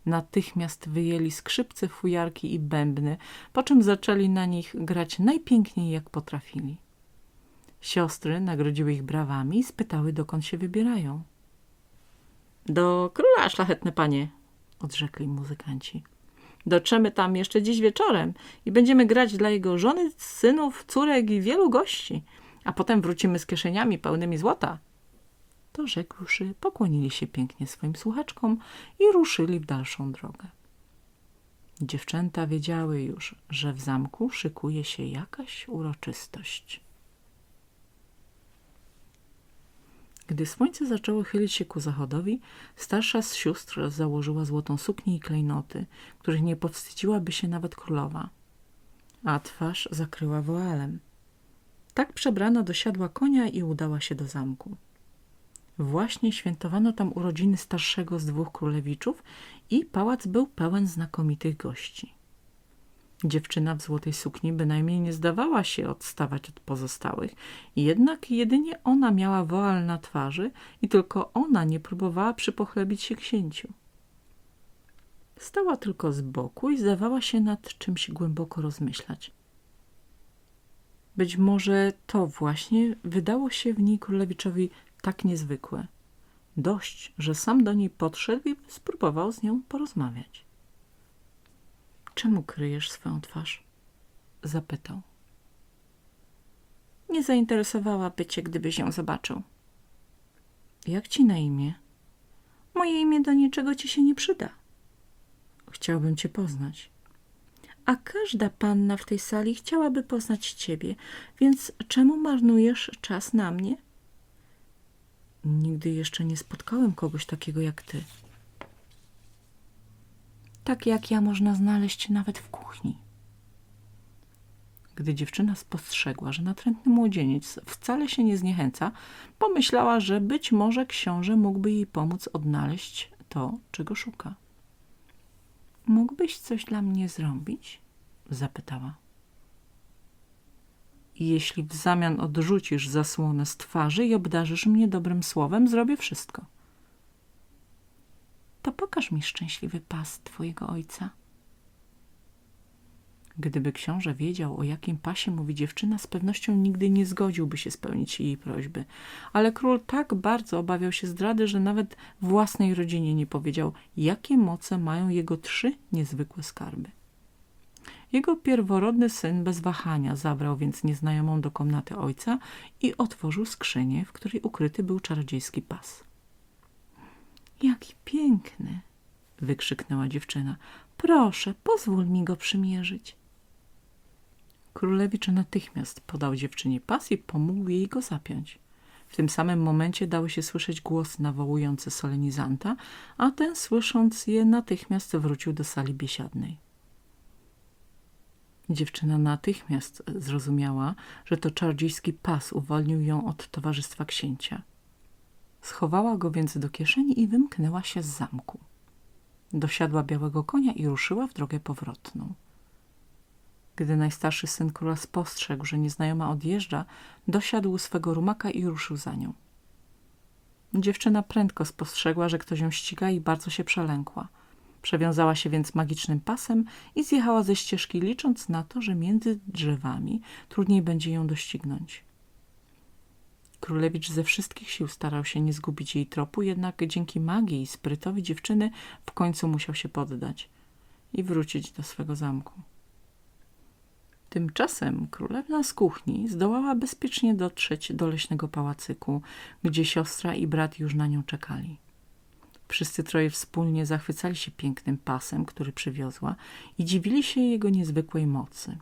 natychmiast wyjęli skrzypce, fujarki i bębny, po czym zaczęli na nich grać najpiękniej jak potrafili. Siostry nagrodziły ich brawami i spytały, dokąd się wybierają. Do króla, szlachetne panie, odrzekli muzykanci. Dotrzemy tam jeszcze dziś wieczorem i będziemy grać dla jego żony, synów, córek i wielu gości, a potem wrócimy z kieszeniami pełnymi złota. To rzekłszy, pokłonili się pięknie swoim słuchaczkom i ruszyli w dalszą drogę. Dziewczęta wiedziały już, że w zamku szykuje się jakaś uroczystość. Gdy słońce zaczęło chylić się ku zachodowi, starsza z sióstr założyła złotą suknię i klejnoty, których nie powstydziłaby się nawet królowa, a twarz zakryła woalem. Tak przebrana dosiadła konia i udała się do zamku. Właśnie świętowano tam urodziny starszego z dwóch królewiczów i pałac był pełen znakomitych gości. Dziewczyna w złotej sukni bynajmniej nie zdawała się odstawać od pozostałych, jednak jedynie ona miała woal na twarzy i tylko ona nie próbowała przypochlebić się księciu. Stała tylko z boku i zdawała się nad czymś głęboko rozmyślać. Być może to właśnie wydało się w niej królewiczowi tak niezwykłe. Dość, że sam do niej podszedł i spróbował z nią porozmawiać. Czemu kryjesz swoją twarz? Zapytał. Nie zainteresowałaby cię, gdybyś ją zobaczył. Jak ci na imię? Moje imię do niczego ci się nie przyda. Chciałbym cię poznać. A każda panna w tej sali chciałaby poznać ciebie, więc czemu marnujesz czas na mnie? Nigdy jeszcze nie spotkałem kogoś takiego jak ty. Tak jak ja można znaleźć nawet w kuchni. Gdy dziewczyna spostrzegła, że natrętny młodzieniec wcale się nie zniechęca, pomyślała, że być może książę mógłby jej pomóc odnaleźć to, czego szuka. Mógłbyś coś dla mnie zrobić? zapytała. Jeśli w zamian odrzucisz zasłonę z twarzy i obdarzysz mnie dobrym słowem, zrobię wszystko to pokaż mi szczęśliwy pas twojego ojca. Gdyby książę wiedział, o jakim pasie mówi dziewczyna, z pewnością nigdy nie zgodziłby się spełnić jej prośby. Ale król tak bardzo obawiał się zdrady, że nawet własnej rodzinie nie powiedział, jakie moce mają jego trzy niezwykłe skarby. Jego pierworodny syn bez wahania zabrał więc nieznajomą do komnaty ojca i otworzył skrzynię, w której ukryty był czarodziejski pas. Jaki piękny! wykrzyknęła dziewczyna. Proszę, pozwól mi go przymierzyć. Królewicz natychmiast podał dziewczynie pas i pomógł jej go zapiąć. W tym samym momencie dały się słyszeć głos nawołujący solenizanta, a ten słysząc je natychmiast wrócił do sali biesiadnej. Dziewczyna natychmiast zrozumiała, że to czarodziejski pas uwolnił ją od towarzystwa księcia. Schowała go więc do kieszeni i wymknęła się z zamku. Dosiadła białego konia i ruszyła w drogę powrotną. Gdy najstarszy syn króla spostrzegł, że nieznajoma odjeżdża, dosiadł swego rumaka i ruszył za nią. Dziewczyna prędko spostrzegła, że ktoś ją ściga i bardzo się przelękła. Przewiązała się więc magicznym pasem i zjechała ze ścieżki, licząc na to, że między drzewami trudniej będzie ją doścignąć. Królewicz ze wszystkich sił starał się nie zgubić jej tropu, jednak dzięki magii i sprytowi dziewczyny w końcu musiał się poddać i wrócić do swego zamku. Tymczasem królewna z kuchni zdołała bezpiecznie dotrzeć do leśnego pałacyku, gdzie siostra i brat już na nią czekali. Wszyscy troje wspólnie zachwycali się pięknym pasem, który przywiozła i dziwili się jego niezwykłej mocy.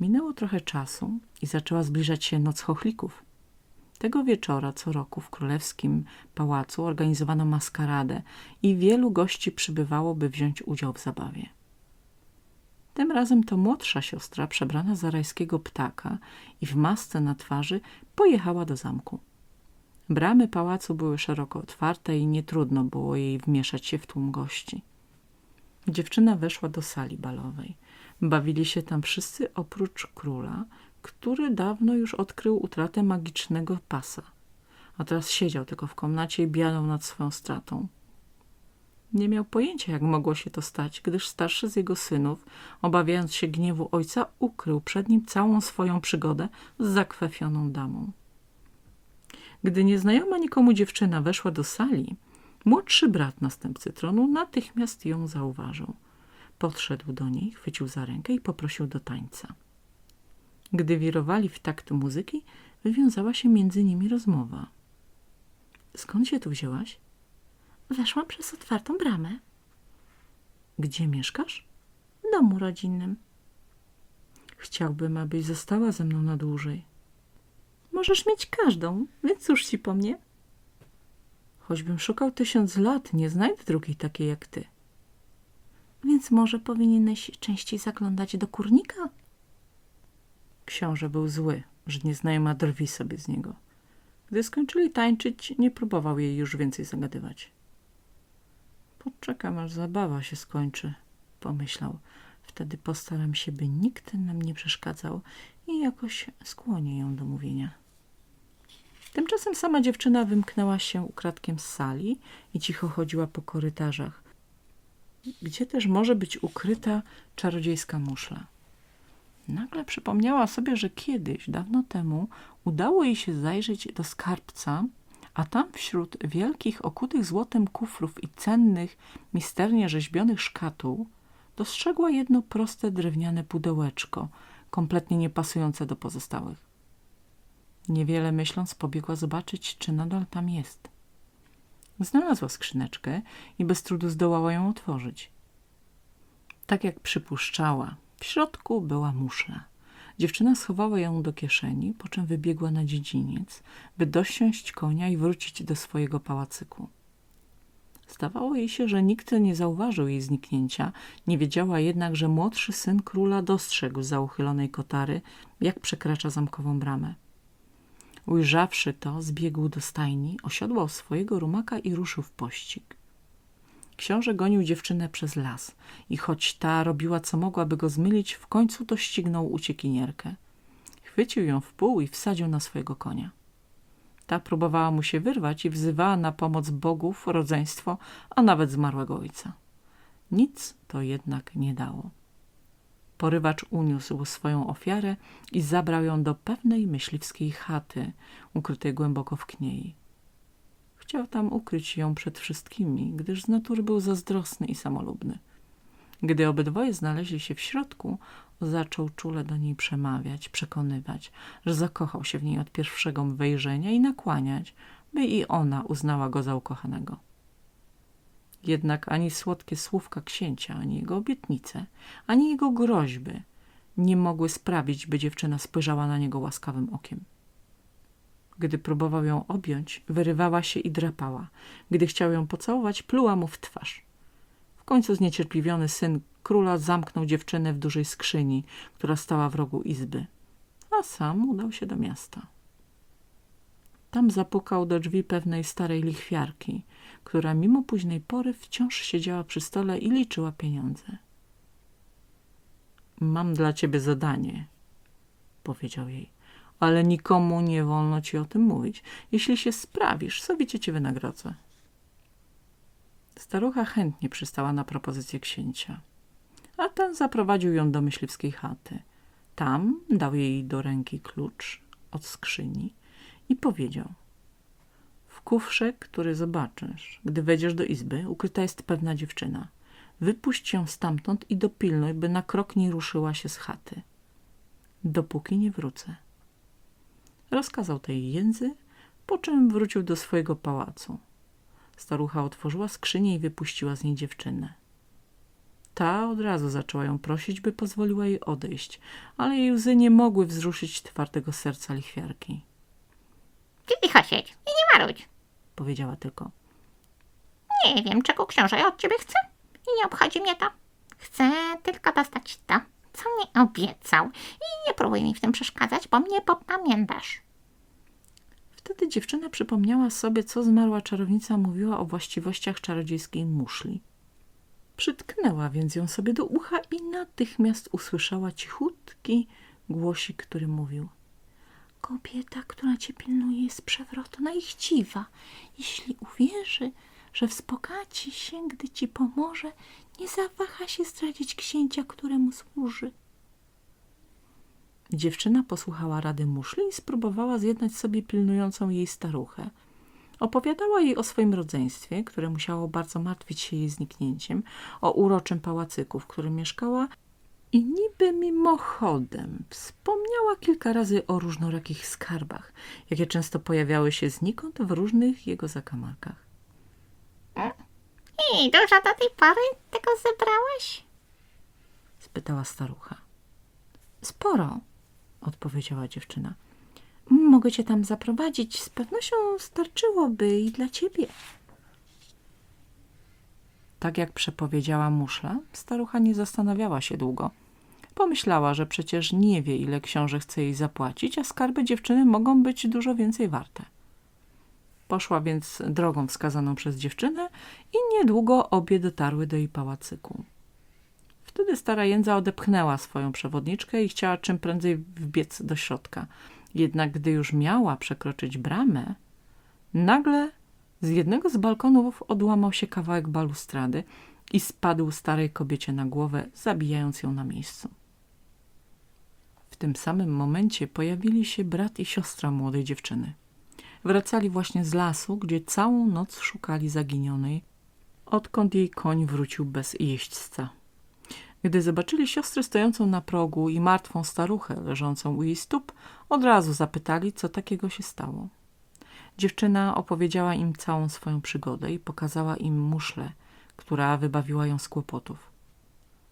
Minęło trochę czasu i zaczęła zbliżać się noc chochlików. Tego wieczora co roku w królewskim pałacu organizowano maskaradę i wielu gości przybywało, by wziąć udział w zabawie. Tym razem to młodsza siostra, przebrana za rajskiego ptaka i w masce na twarzy, pojechała do zamku. Bramy pałacu były szeroko otwarte i nie trudno było jej wmieszać się w tłum gości. Dziewczyna weszła do sali balowej. Bawili się tam wszyscy oprócz króla, który dawno już odkrył utratę magicznego pasa, a teraz siedział tylko w komnacie i biadał nad swoją stratą. Nie miał pojęcia, jak mogło się to stać, gdyż starszy z jego synów, obawiając się gniewu ojca, ukrył przed nim całą swoją przygodę z zakwefioną damą. Gdy nieznajoma nikomu dziewczyna weszła do sali, młodszy brat następcy tronu natychmiast ją zauważył. Podszedł do niej, chwycił za rękę i poprosił do tańca. Gdy wirowali w takt muzyki, wywiązała się między nimi rozmowa. – Skąd się tu wzięłaś? Weszłam przez otwartą bramę. Gdzie mieszkasz? W domu rodzinnym. Chciałbym, abyś została ze mną na dłużej. Możesz mieć każdą, więc cóż ci po mnie? Choćbym szukał tysiąc lat, nie znajdę drugiej takiej jak ty. Więc może powinieneś częściej zaglądać do kurnika? Książę był zły, że nieznajoma drwi sobie z niego. Gdy skończyli tańczyć, nie próbował jej już więcej zagadywać. Poczekam, aż zabawa się skończy, pomyślał. Wtedy postaram się, by nikt nam nie przeszkadzał i jakoś skłonię ją do mówienia. Tymczasem sama dziewczyna wymknęła się ukradkiem z sali i cicho chodziła po korytarzach, gdzie też może być ukryta czarodziejska muszla. Nagle przypomniała sobie, że kiedyś, dawno temu, udało jej się zajrzeć do skarbca, a tam wśród wielkich, okutych złotem kufrów i cennych, misternie rzeźbionych szkatuł dostrzegła jedno proste drewniane pudełeczko, kompletnie niepasujące do pozostałych. Niewiele myśląc pobiegła zobaczyć, czy nadal tam jest. Znalazła skrzyneczkę i bez trudu zdołała ją otworzyć. Tak jak przypuszczała, w środku była muszla. Dziewczyna schowała ją do kieszeni, po czym wybiegła na dziedziniec, by dosiąść konia i wrócić do swojego pałacyku. Zdawało jej się, że nikt nie zauważył jej zniknięcia, nie wiedziała jednak, że młodszy syn króla dostrzegł za uchylonej kotary, jak przekracza zamkową bramę. Ujrzawszy to, zbiegł do stajni, osiodłał swojego rumaka i ruszył w pościg. Książę gonił dziewczynę przez las i choć ta robiła co mogła, by go zmylić, w końcu doścignął uciekinierkę. Chwycił ją w pół i wsadził na swojego konia. Ta próbowała mu się wyrwać i wzywała na pomoc bogów, rodzeństwo, a nawet zmarłego ojca. Nic to jednak nie dało. Porywacz uniósł swoją ofiarę i zabrał ją do pewnej myśliwskiej chaty, ukrytej głęboko w kniei. Chciał tam ukryć ją przed wszystkimi, gdyż z natury był zazdrosny i samolubny. Gdy obydwoje znaleźli się w środku, zaczął czule do niej przemawiać, przekonywać, że zakochał się w niej od pierwszego wejrzenia i nakłaniać, by i ona uznała go za ukochanego. Jednak ani słodkie słówka księcia, ani jego obietnice, ani jego groźby nie mogły sprawić, by dziewczyna spojrzała na niego łaskawym okiem. Gdy próbował ją objąć, wyrywała się i drapała. Gdy chciał ją pocałować, pluła mu w twarz. W końcu zniecierpliwiony syn króla zamknął dziewczynę w dużej skrzyni, która stała w rogu izby, a sam udał się do miasta. Tam zapukał do drzwi pewnej starej lichwiarki, która mimo późnej pory wciąż siedziała przy stole i liczyła pieniądze. Mam dla ciebie zadanie, powiedział jej, ale nikomu nie wolno ci o tym mówić. Jeśli się sprawisz, sowicie cię wynagrodzę. Starucha chętnie przystała na propozycję księcia, a ten zaprowadził ją do myśliwskiej chaty. Tam dał jej do ręki klucz od skrzyni i powiedział w kufrze, który zobaczysz, gdy wejdziesz do izby, ukryta jest pewna dziewczyna. Wypuść ją stamtąd i dopilnuj, by na krok nie ruszyła się z chaty. Dopóki nie wrócę. Rozkazał tej jędzy, po czym wrócił do swojego pałacu. Starucha otworzyła skrzynię i wypuściła z niej dziewczynę. Ta od razu zaczęła ją prosić, by pozwoliła jej odejść, ale jej łzy nie mogły wzruszyć twardego serca lichwiarki. Cicho siedź i nie marudź. Powiedziała tylko. Nie wiem, czego książę od ciebie chce i nie obchodzi mnie to. Chcę tylko dostać to, co mi obiecał i nie próbuj mi w tym przeszkadzać, bo mnie popamiętasz. Wtedy dziewczyna przypomniała sobie, co zmarła czarownica mówiła o właściwościach czarodziejskiej muszli. Przytknęła więc ją sobie do ucha i natychmiast usłyszała cichutki głosik, który mówił Kobieta, która cię pilnuje, jest przewrotna i chciwa. Jeśli uwierzy, że wzbogaci się, gdy ci pomoże, nie zawaha się zdradzić księcia, któremu służy. Dziewczyna posłuchała rady muszli i spróbowała zjednać sobie pilnującą jej staruchę. Opowiadała jej o swoim rodzeństwie, które musiało bardzo martwić się jej zniknięciem, o uroczym pałacyku, w którym mieszkała i niby mimochodem wspomniała kilka razy o różnorakich skarbach, jakie często pojawiały się znikąd w różnych jego zakamarkach. I dużo do tej pory tego zebrałeś? spytała starucha. Sporo, odpowiedziała dziewczyna. Mogę cię tam zaprowadzić. Z pewnością starczyłoby i dla ciebie. Tak jak przepowiedziała muszla, starucha nie zastanawiała się długo. Pomyślała, że przecież nie wie, ile książę chce jej zapłacić, a skarby dziewczyny mogą być dużo więcej warte. Poszła więc drogą wskazaną przez dziewczynę i niedługo obie dotarły do jej pałacyku. Wtedy stara jędza odepchnęła swoją przewodniczkę i chciała czym prędzej wbiec do środka. Jednak gdy już miała przekroczyć bramę, nagle z jednego z balkonów odłamał się kawałek balustrady i spadł starej kobiecie na głowę, zabijając ją na miejscu. Tym samym momencie pojawili się brat i siostra młodej dziewczyny. Wracali właśnie z lasu, gdzie całą noc szukali zaginionej, odkąd jej koń wrócił bez jeźdźca. Gdy zobaczyli siostrę stojącą na progu i martwą staruchę leżącą u jej stóp, od razu zapytali, co takiego się stało. Dziewczyna opowiedziała im całą swoją przygodę i pokazała im muszlę, która wybawiła ją z kłopotów.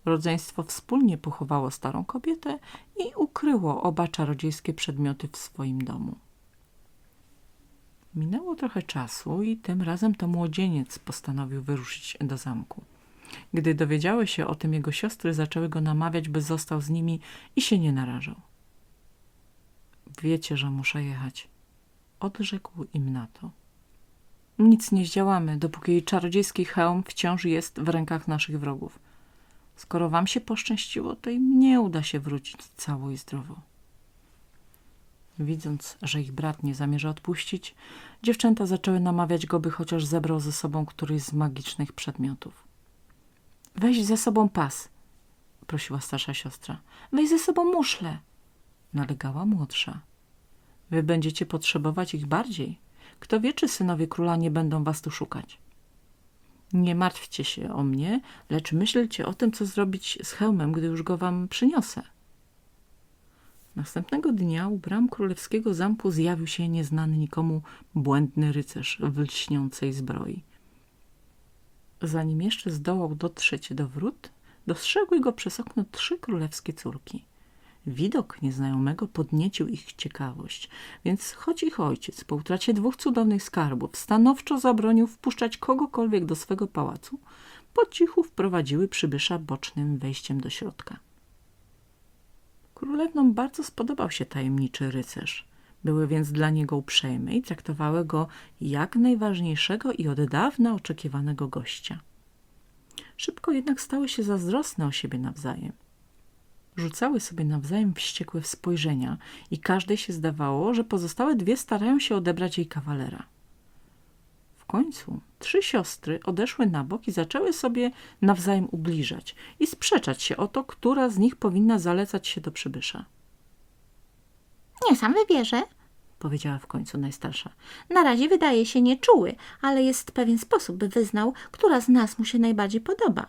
Rodzeństwo wspólnie pochowało starą kobietę i ukryło oba czarodziejskie przedmioty w swoim domu. Minęło trochę czasu i tym razem to młodzieniec postanowił wyruszyć do zamku. Gdy dowiedziały się o tym jego siostry, zaczęły go namawiać, by został z nimi i się nie narażał. Wiecie, że muszę jechać. Odrzekł im na to. Nic nie zdziałamy, dopóki czarodziejski hełm wciąż jest w rękach naszych wrogów. Skoro wam się poszczęściło, to im nie uda się wrócić cało i zdrowo. Widząc, że ich brat nie zamierza odpuścić, dziewczęta zaczęły namawiać go, by chociaż zebrał ze sobą któryś z magicznych przedmiotów. Weź ze sobą pas, prosiła starsza siostra. Weź ze sobą muszle, nalegała młodsza. Wy będziecie potrzebować ich bardziej. Kto wie, czy synowie króla nie będą was tu szukać. Nie martwcie się o mnie, lecz myślcie o tym, co zrobić z hełmem, gdy już go wam przyniosę. Następnego dnia u bram królewskiego zamku zjawił się nieznany nikomu błędny rycerz w lśniącej zbroi. Zanim jeszcze zdołał dotrzeć do wrót, dostrzegły go przez okno trzy królewskie córki. Widok nieznajomego podniecił ich ciekawość, więc choć ich ojciec po utracie dwóch cudownych skarbów stanowczo zabronił wpuszczać kogokolwiek do swego pałacu, po cichu wprowadziły przybysza bocznym wejściem do środka. Królewnom bardzo spodobał się tajemniczy rycerz. Były więc dla niego uprzejme i traktowały go jak najważniejszego i od dawna oczekiwanego gościa. Szybko jednak stały się zazdrosne o siebie nawzajem. Rzucały sobie nawzajem wściekłe spojrzenia i każdej się zdawało, że pozostałe dwie starają się odebrać jej kawalera. W końcu trzy siostry odeszły na bok i zaczęły sobie nawzajem ubliżać i sprzeczać się o to, która z nich powinna zalecać się do przybysza. Nie sam wybierze, powiedziała w końcu najstarsza. Na razie wydaje się nieczuły, ale jest pewien sposób, by wyznał, która z nas mu się najbardziej podoba.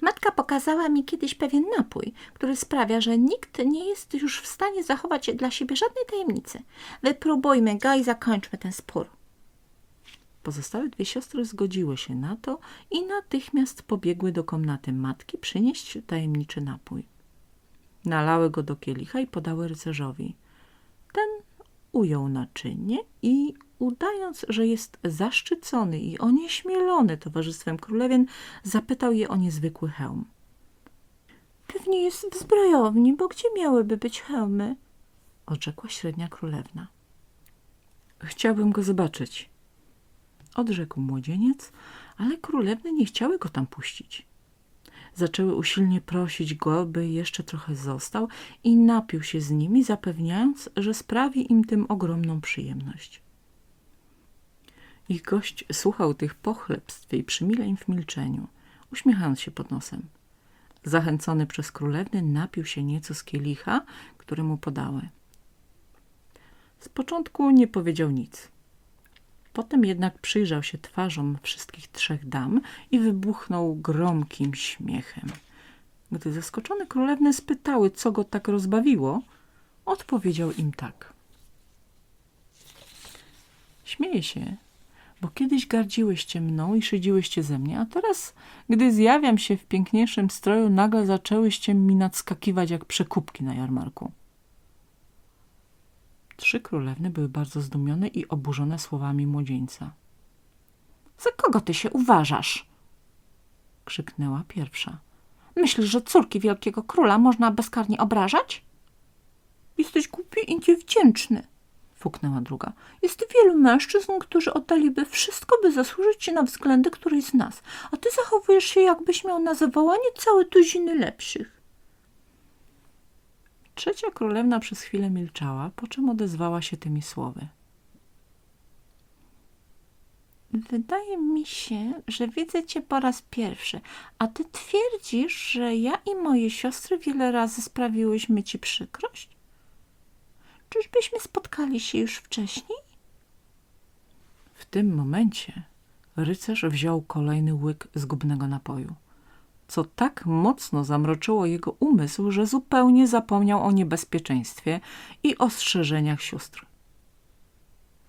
Matka pokazała mi kiedyś pewien napój, który sprawia, że nikt nie jest już w stanie zachować dla siebie żadnej tajemnicy. Wypróbujmy go i zakończmy ten spór. Pozostałe dwie siostry zgodziły się na to i natychmiast pobiegły do komnaty matki przynieść tajemniczy napój. Nalały go do kielicha i podały rycerzowi. Ten ujął naczynie i udając, że jest zaszczycony i onieśmielony towarzystwem królewien, zapytał je o niezwykły hełm. Pewnie jest w zbrojowni, bo gdzie miałyby być hełmy? Odrzekła średnia królewna. Chciałbym go zobaczyć. Odrzekł młodzieniec, ale królewny nie chciały go tam puścić. Zaczęły usilnie prosić go, by jeszcze trochę został i napił się z nimi, zapewniając, że sprawi im tym ogromną przyjemność. Ich gość słuchał tych pochlebstw i przymile im w milczeniu, uśmiechając się pod nosem. Zachęcony przez królewny napił się nieco z kielicha, który mu podały. Z początku nie powiedział nic. Potem jednak przyjrzał się twarzom wszystkich trzech dam i wybuchnął gromkim śmiechem. Gdy zaskoczone królewny spytały, co go tak rozbawiło, odpowiedział im tak. Śmieję się, bo kiedyś gardziłyście mną i szydziłyście ze mnie, a teraz, gdy zjawiam się w piękniejszym stroju, nagle zaczęłyście mi nadskakiwać jak przekupki na jarmarku. Trzy królewny były bardzo zdumione i oburzone słowami młodzieńca. – Za kogo ty się uważasz? – krzyknęła pierwsza. – Myślisz, że córki wielkiego króla można bezkarnie obrażać? – Jesteś głupi i niewdzięczny – fuknęła druga. Jest wielu mężczyzn, którzy oddaliby wszystko, by zasłużyć się na względy którejś z nas, a ty zachowujesz się, jakbyś miał na zawołanie całe tuziny lepszych. Trzecia królewna przez chwilę milczała, po czym odezwała się tymi słowy. Wydaje mi się, że widzę cię po raz pierwszy, a ty twierdzisz, że ja i moje siostry wiele razy sprawiłyśmy ci przykrość? Czyżbyśmy spotkali się już wcześniej? W tym momencie rycerz wziął kolejny łyk zgubnego napoju, co tak mocno zamroczyło jego umysł, że zupełnie zapomniał o niebezpieczeństwie i ostrzeżeniach sióstr.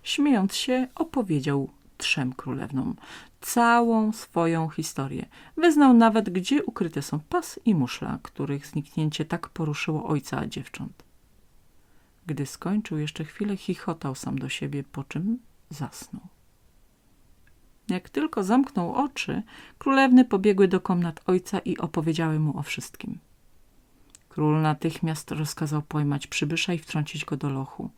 Śmiejąc się, opowiedział trzem królewnom całą swoją historię. Wyznał nawet, gdzie ukryte są pas i muszla, których zniknięcie tak poruszyło ojca dziewcząt. Gdy skończył, jeszcze chwilę chichotał sam do siebie, po czym zasnął. Jak tylko zamknął oczy, królewny pobiegły do komnat ojca i opowiedziały mu o wszystkim. Król natychmiast rozkazał pojmać przybysza i wtrącić go do lochu.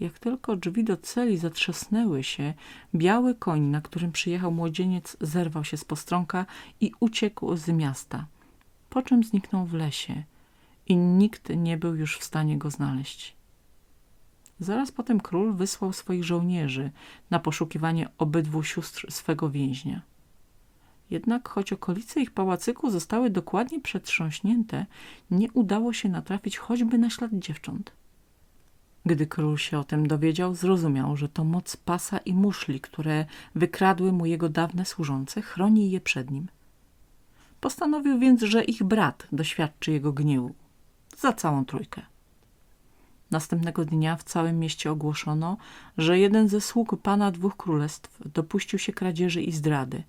Jak tylko drzwi do celi zatrzasnęły się, biały koń, na którym przyjechał młodzieniec, zerwał się z postronka i uciekł z miasta, po czym zniknął w lesie, i nikt nie był już w stanie go znaleźć. Zaraz potem król wysłał swoich żołnierzy na poszukiwanie obydwu sióstr swego więźnia. Jednak choć okolice ich pałacyku zostały dokładnie przetrząśnięte, nie udało się natrafić choćby na ślad dziewcząt. Gdy król się o tym dowiedział, zrozumiał, że to moc pasa i muszli, które wykradły mu jego dawne służące, chroni je przed nim. Postanowił więc, że ich brat doświadczy jego gniewu za całą trójkę. Następnego dnia w całym mieście ogłoszono, że jeden ze sług pana dwóch królestw dopuścił się kradzieży i zdrady.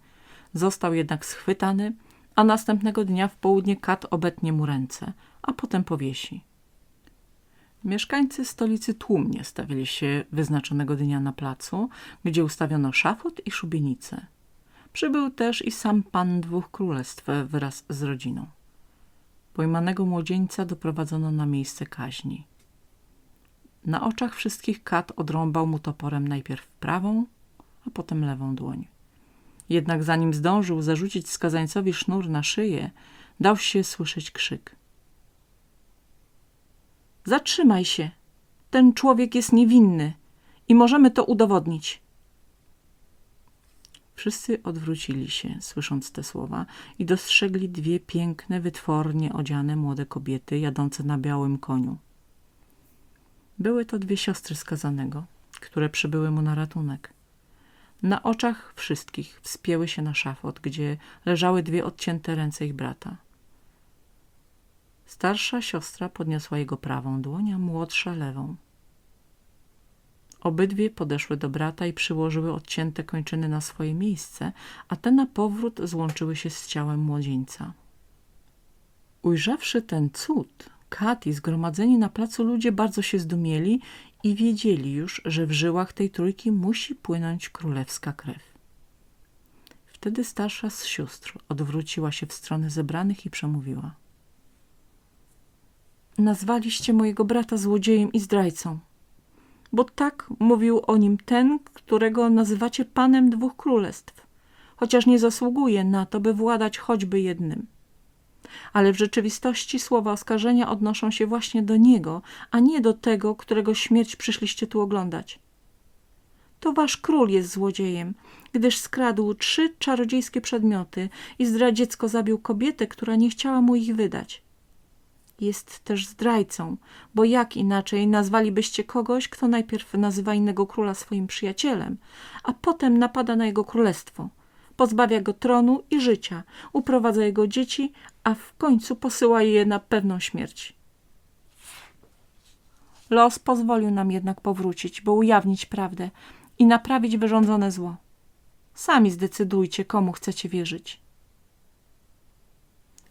Został jednak schwytany, a następnego dnia w południe kat obetnie mu ręce, a potem powiesi. Mieszkańcy stolicy tłumnie stawili się wyznaczonego dnia na placu, gdzie ustawiono szafot i szubienice. Przybył też i sam pan dwóch królestw wraz z rodziną. Pojmanego młodzieńca doprowadzono na miejsce kaźni. Na oczach wszystkich kat odrąbał mu toporem najpierw prawą, a potem lewą dłoń. Jednak zanim zdążył zarzucić skazańcowi sznur na szyję, dał się słyszeć krzyk. Zatrzymaj się! Ten człowiek jest niewinny i możemy to udowodnić. Wszyscy odwrócili się, słysząc te słowa, i dostrzegli dwie piękne, wytwornie odziane młode kobiety jadące na białym koniu. Były to dwie siostry skazanego, które przybyły mu na ratunek. Na oczach wszystkich wspięły się na szafot, gdzie leżały dwie odcięte ręce ich brata. Starsza siostra podniosła jego prawą dłoń, a młodsza lewą. Obydwie podeszły do brata i przyłożyły odcięte kończyny na swoje miejsce, a te na powrót złączyły się z ciałem młodzieńca. Ujrzawszy ten cud, Kat i zgromadzeni na placu ludzie bardzo się zdumieli i wiedzieli już, że w żyłach tej trójki musi płynąć królewska krew. Wtedy starsza z sióstr odwróciła się w stronę zebranych i przemówiła. Nazwaliście mojego brata złodziejem i zdrajcą, bo tak mówił o nim ten, którego nazywacie panem dwóch królestw, chociaż nie zasługuje na to, by władać choćby jednym ale w rzeczywistości słowa oskarżenia odnoszą się właśnie do niego, a nie do tego, którego śmierć przyszliście tu oglądać. To wasz król jest złodziejem, gdyż skradł trzy czarodziejskie przedmioty i zdradziecko zabił kobietę, która nie chciała mu ich wydać. Jest też zdrajcą, bo jak inaczej nazwalibyście kogoś, kto najpierw nazywa innego króla swoim przyjacielem, a potem napada na jego królestwo – pozbawia go tronu i życia, uprowadza jego dzieci, a w końcu posyła je na pewną śmierć. Los pozwolił nam jednak powrócić, by ujawnić prawdę i naprawić wyrządzone zło. Sami zdecydujcie, komu chcecie wierzyć.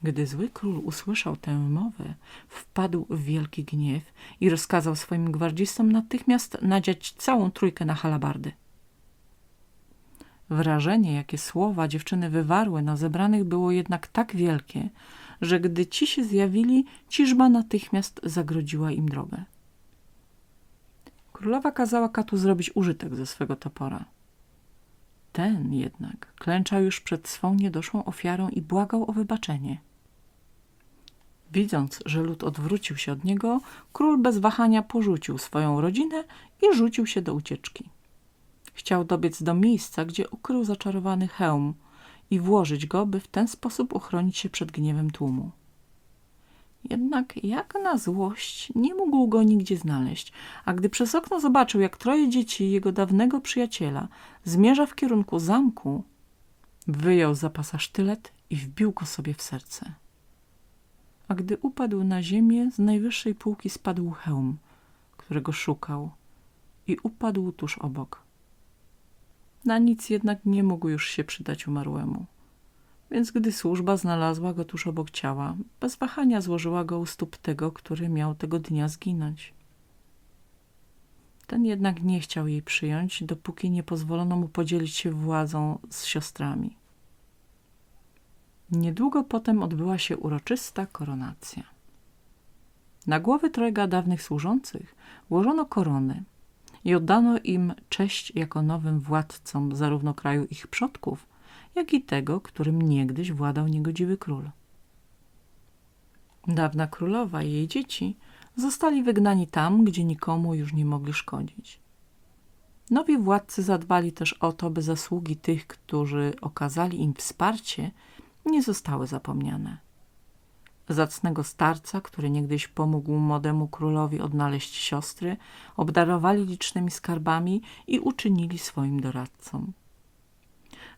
Gdy zły król usłyszał tę mowę, wpadł w wielki gniew i rozkazał swoim gwardzistom natychmiast nadziać całą trójkę na halabardy. Wrażenie, jakie słowa dziewczyny wywarły na zebranych było jednak tak wielkie, że gdy ci się zjawili, ciżba natychmiast zagrodziła im drogę. Królowa kazała katu zrobić użytek ze swego topora. Ten jednak klęczał już przed swą niedoszłą ofiarą i błagał o wybaczenie. Widząc, że lud odwrócił się od niego, król bez wahania porzucił swoją rodzinę i rzucił się do ucieczki. Chciał dobiec do miejsca, gdzie ukrył zaczarowany hełm i włożyć go, by w ten sposób uchronić się przed gniewem tłumu. Jednak jak na złość nie mógł go nigdzie znaleźć, a gdy przez okno zobaczył, jak troje dzieci jego dawnego przyjaciela zmierza w kierunku zamku, wyjął z zapasa sztylet i wbił go sobie w serce. A gdy upadł na ziemię, z najwyższej półki spadł hełm, którego szukał i upadł tuż obok. Na nic jednak nie mógł już się przydać umarłemu. Więc gdy służba znalazła go tuż obok ciała, bez wahania złożyła go u stóp tego, który miał tego dnia zginąć. Ten jednak nie chciał jej przyjąć, dopóki nie pozwolono mu podzielić się władzą z siostrami. Niedługo potem odbyła się uroczysta koronacja. Na głowy trojga dawnych służących włożono korony, i oddano im cześć jako nowym władcom zarówno kraju ich przodków, jak i tego, którym niegdyś władał niegodziwy król. Dawna królowa i jej dzieci zostali wygnani tam, gdzie nikomu już nie mogli szkodzić. Nowi władcy zadbali też o to, by zasługi tych, którzy okazali im wsparcie, nie zostały zapomniane. zacnego starca, który niegdyś pomógł młodemu królowi odnaleźć siostry, obdarowali licznymi skarbami i uczynili swoim doradcą.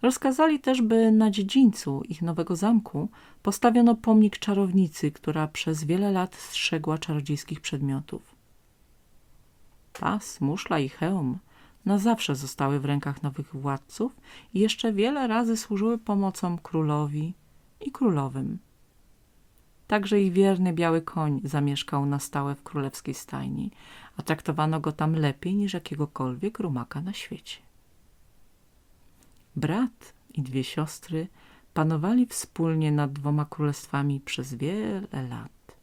Rozkazali też, by na dziedzińcu ich nowego zamku postawiono pomnik czarownicy, która przez wiele lat strzegła czarodziejskich przedmiotów. Pas, muszla i hełm na zawsze zostały w rękach nowych władców i jeszcze wiele razy służyły pomocą królowi i królowym. Także i wierny biały koń zamieszkał na stałe w królewskiej stajni, a traktowano go tam lepiej niż jakiegokolwiek rumaka na świecie. Brat i dwie siostry panowali wspólnie nad dwoma królestwami przez wiele lat,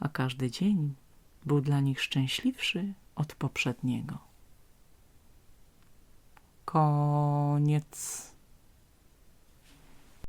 a każdy dzień był dla nich szczęśliwszy od poprzedniego. Koniec.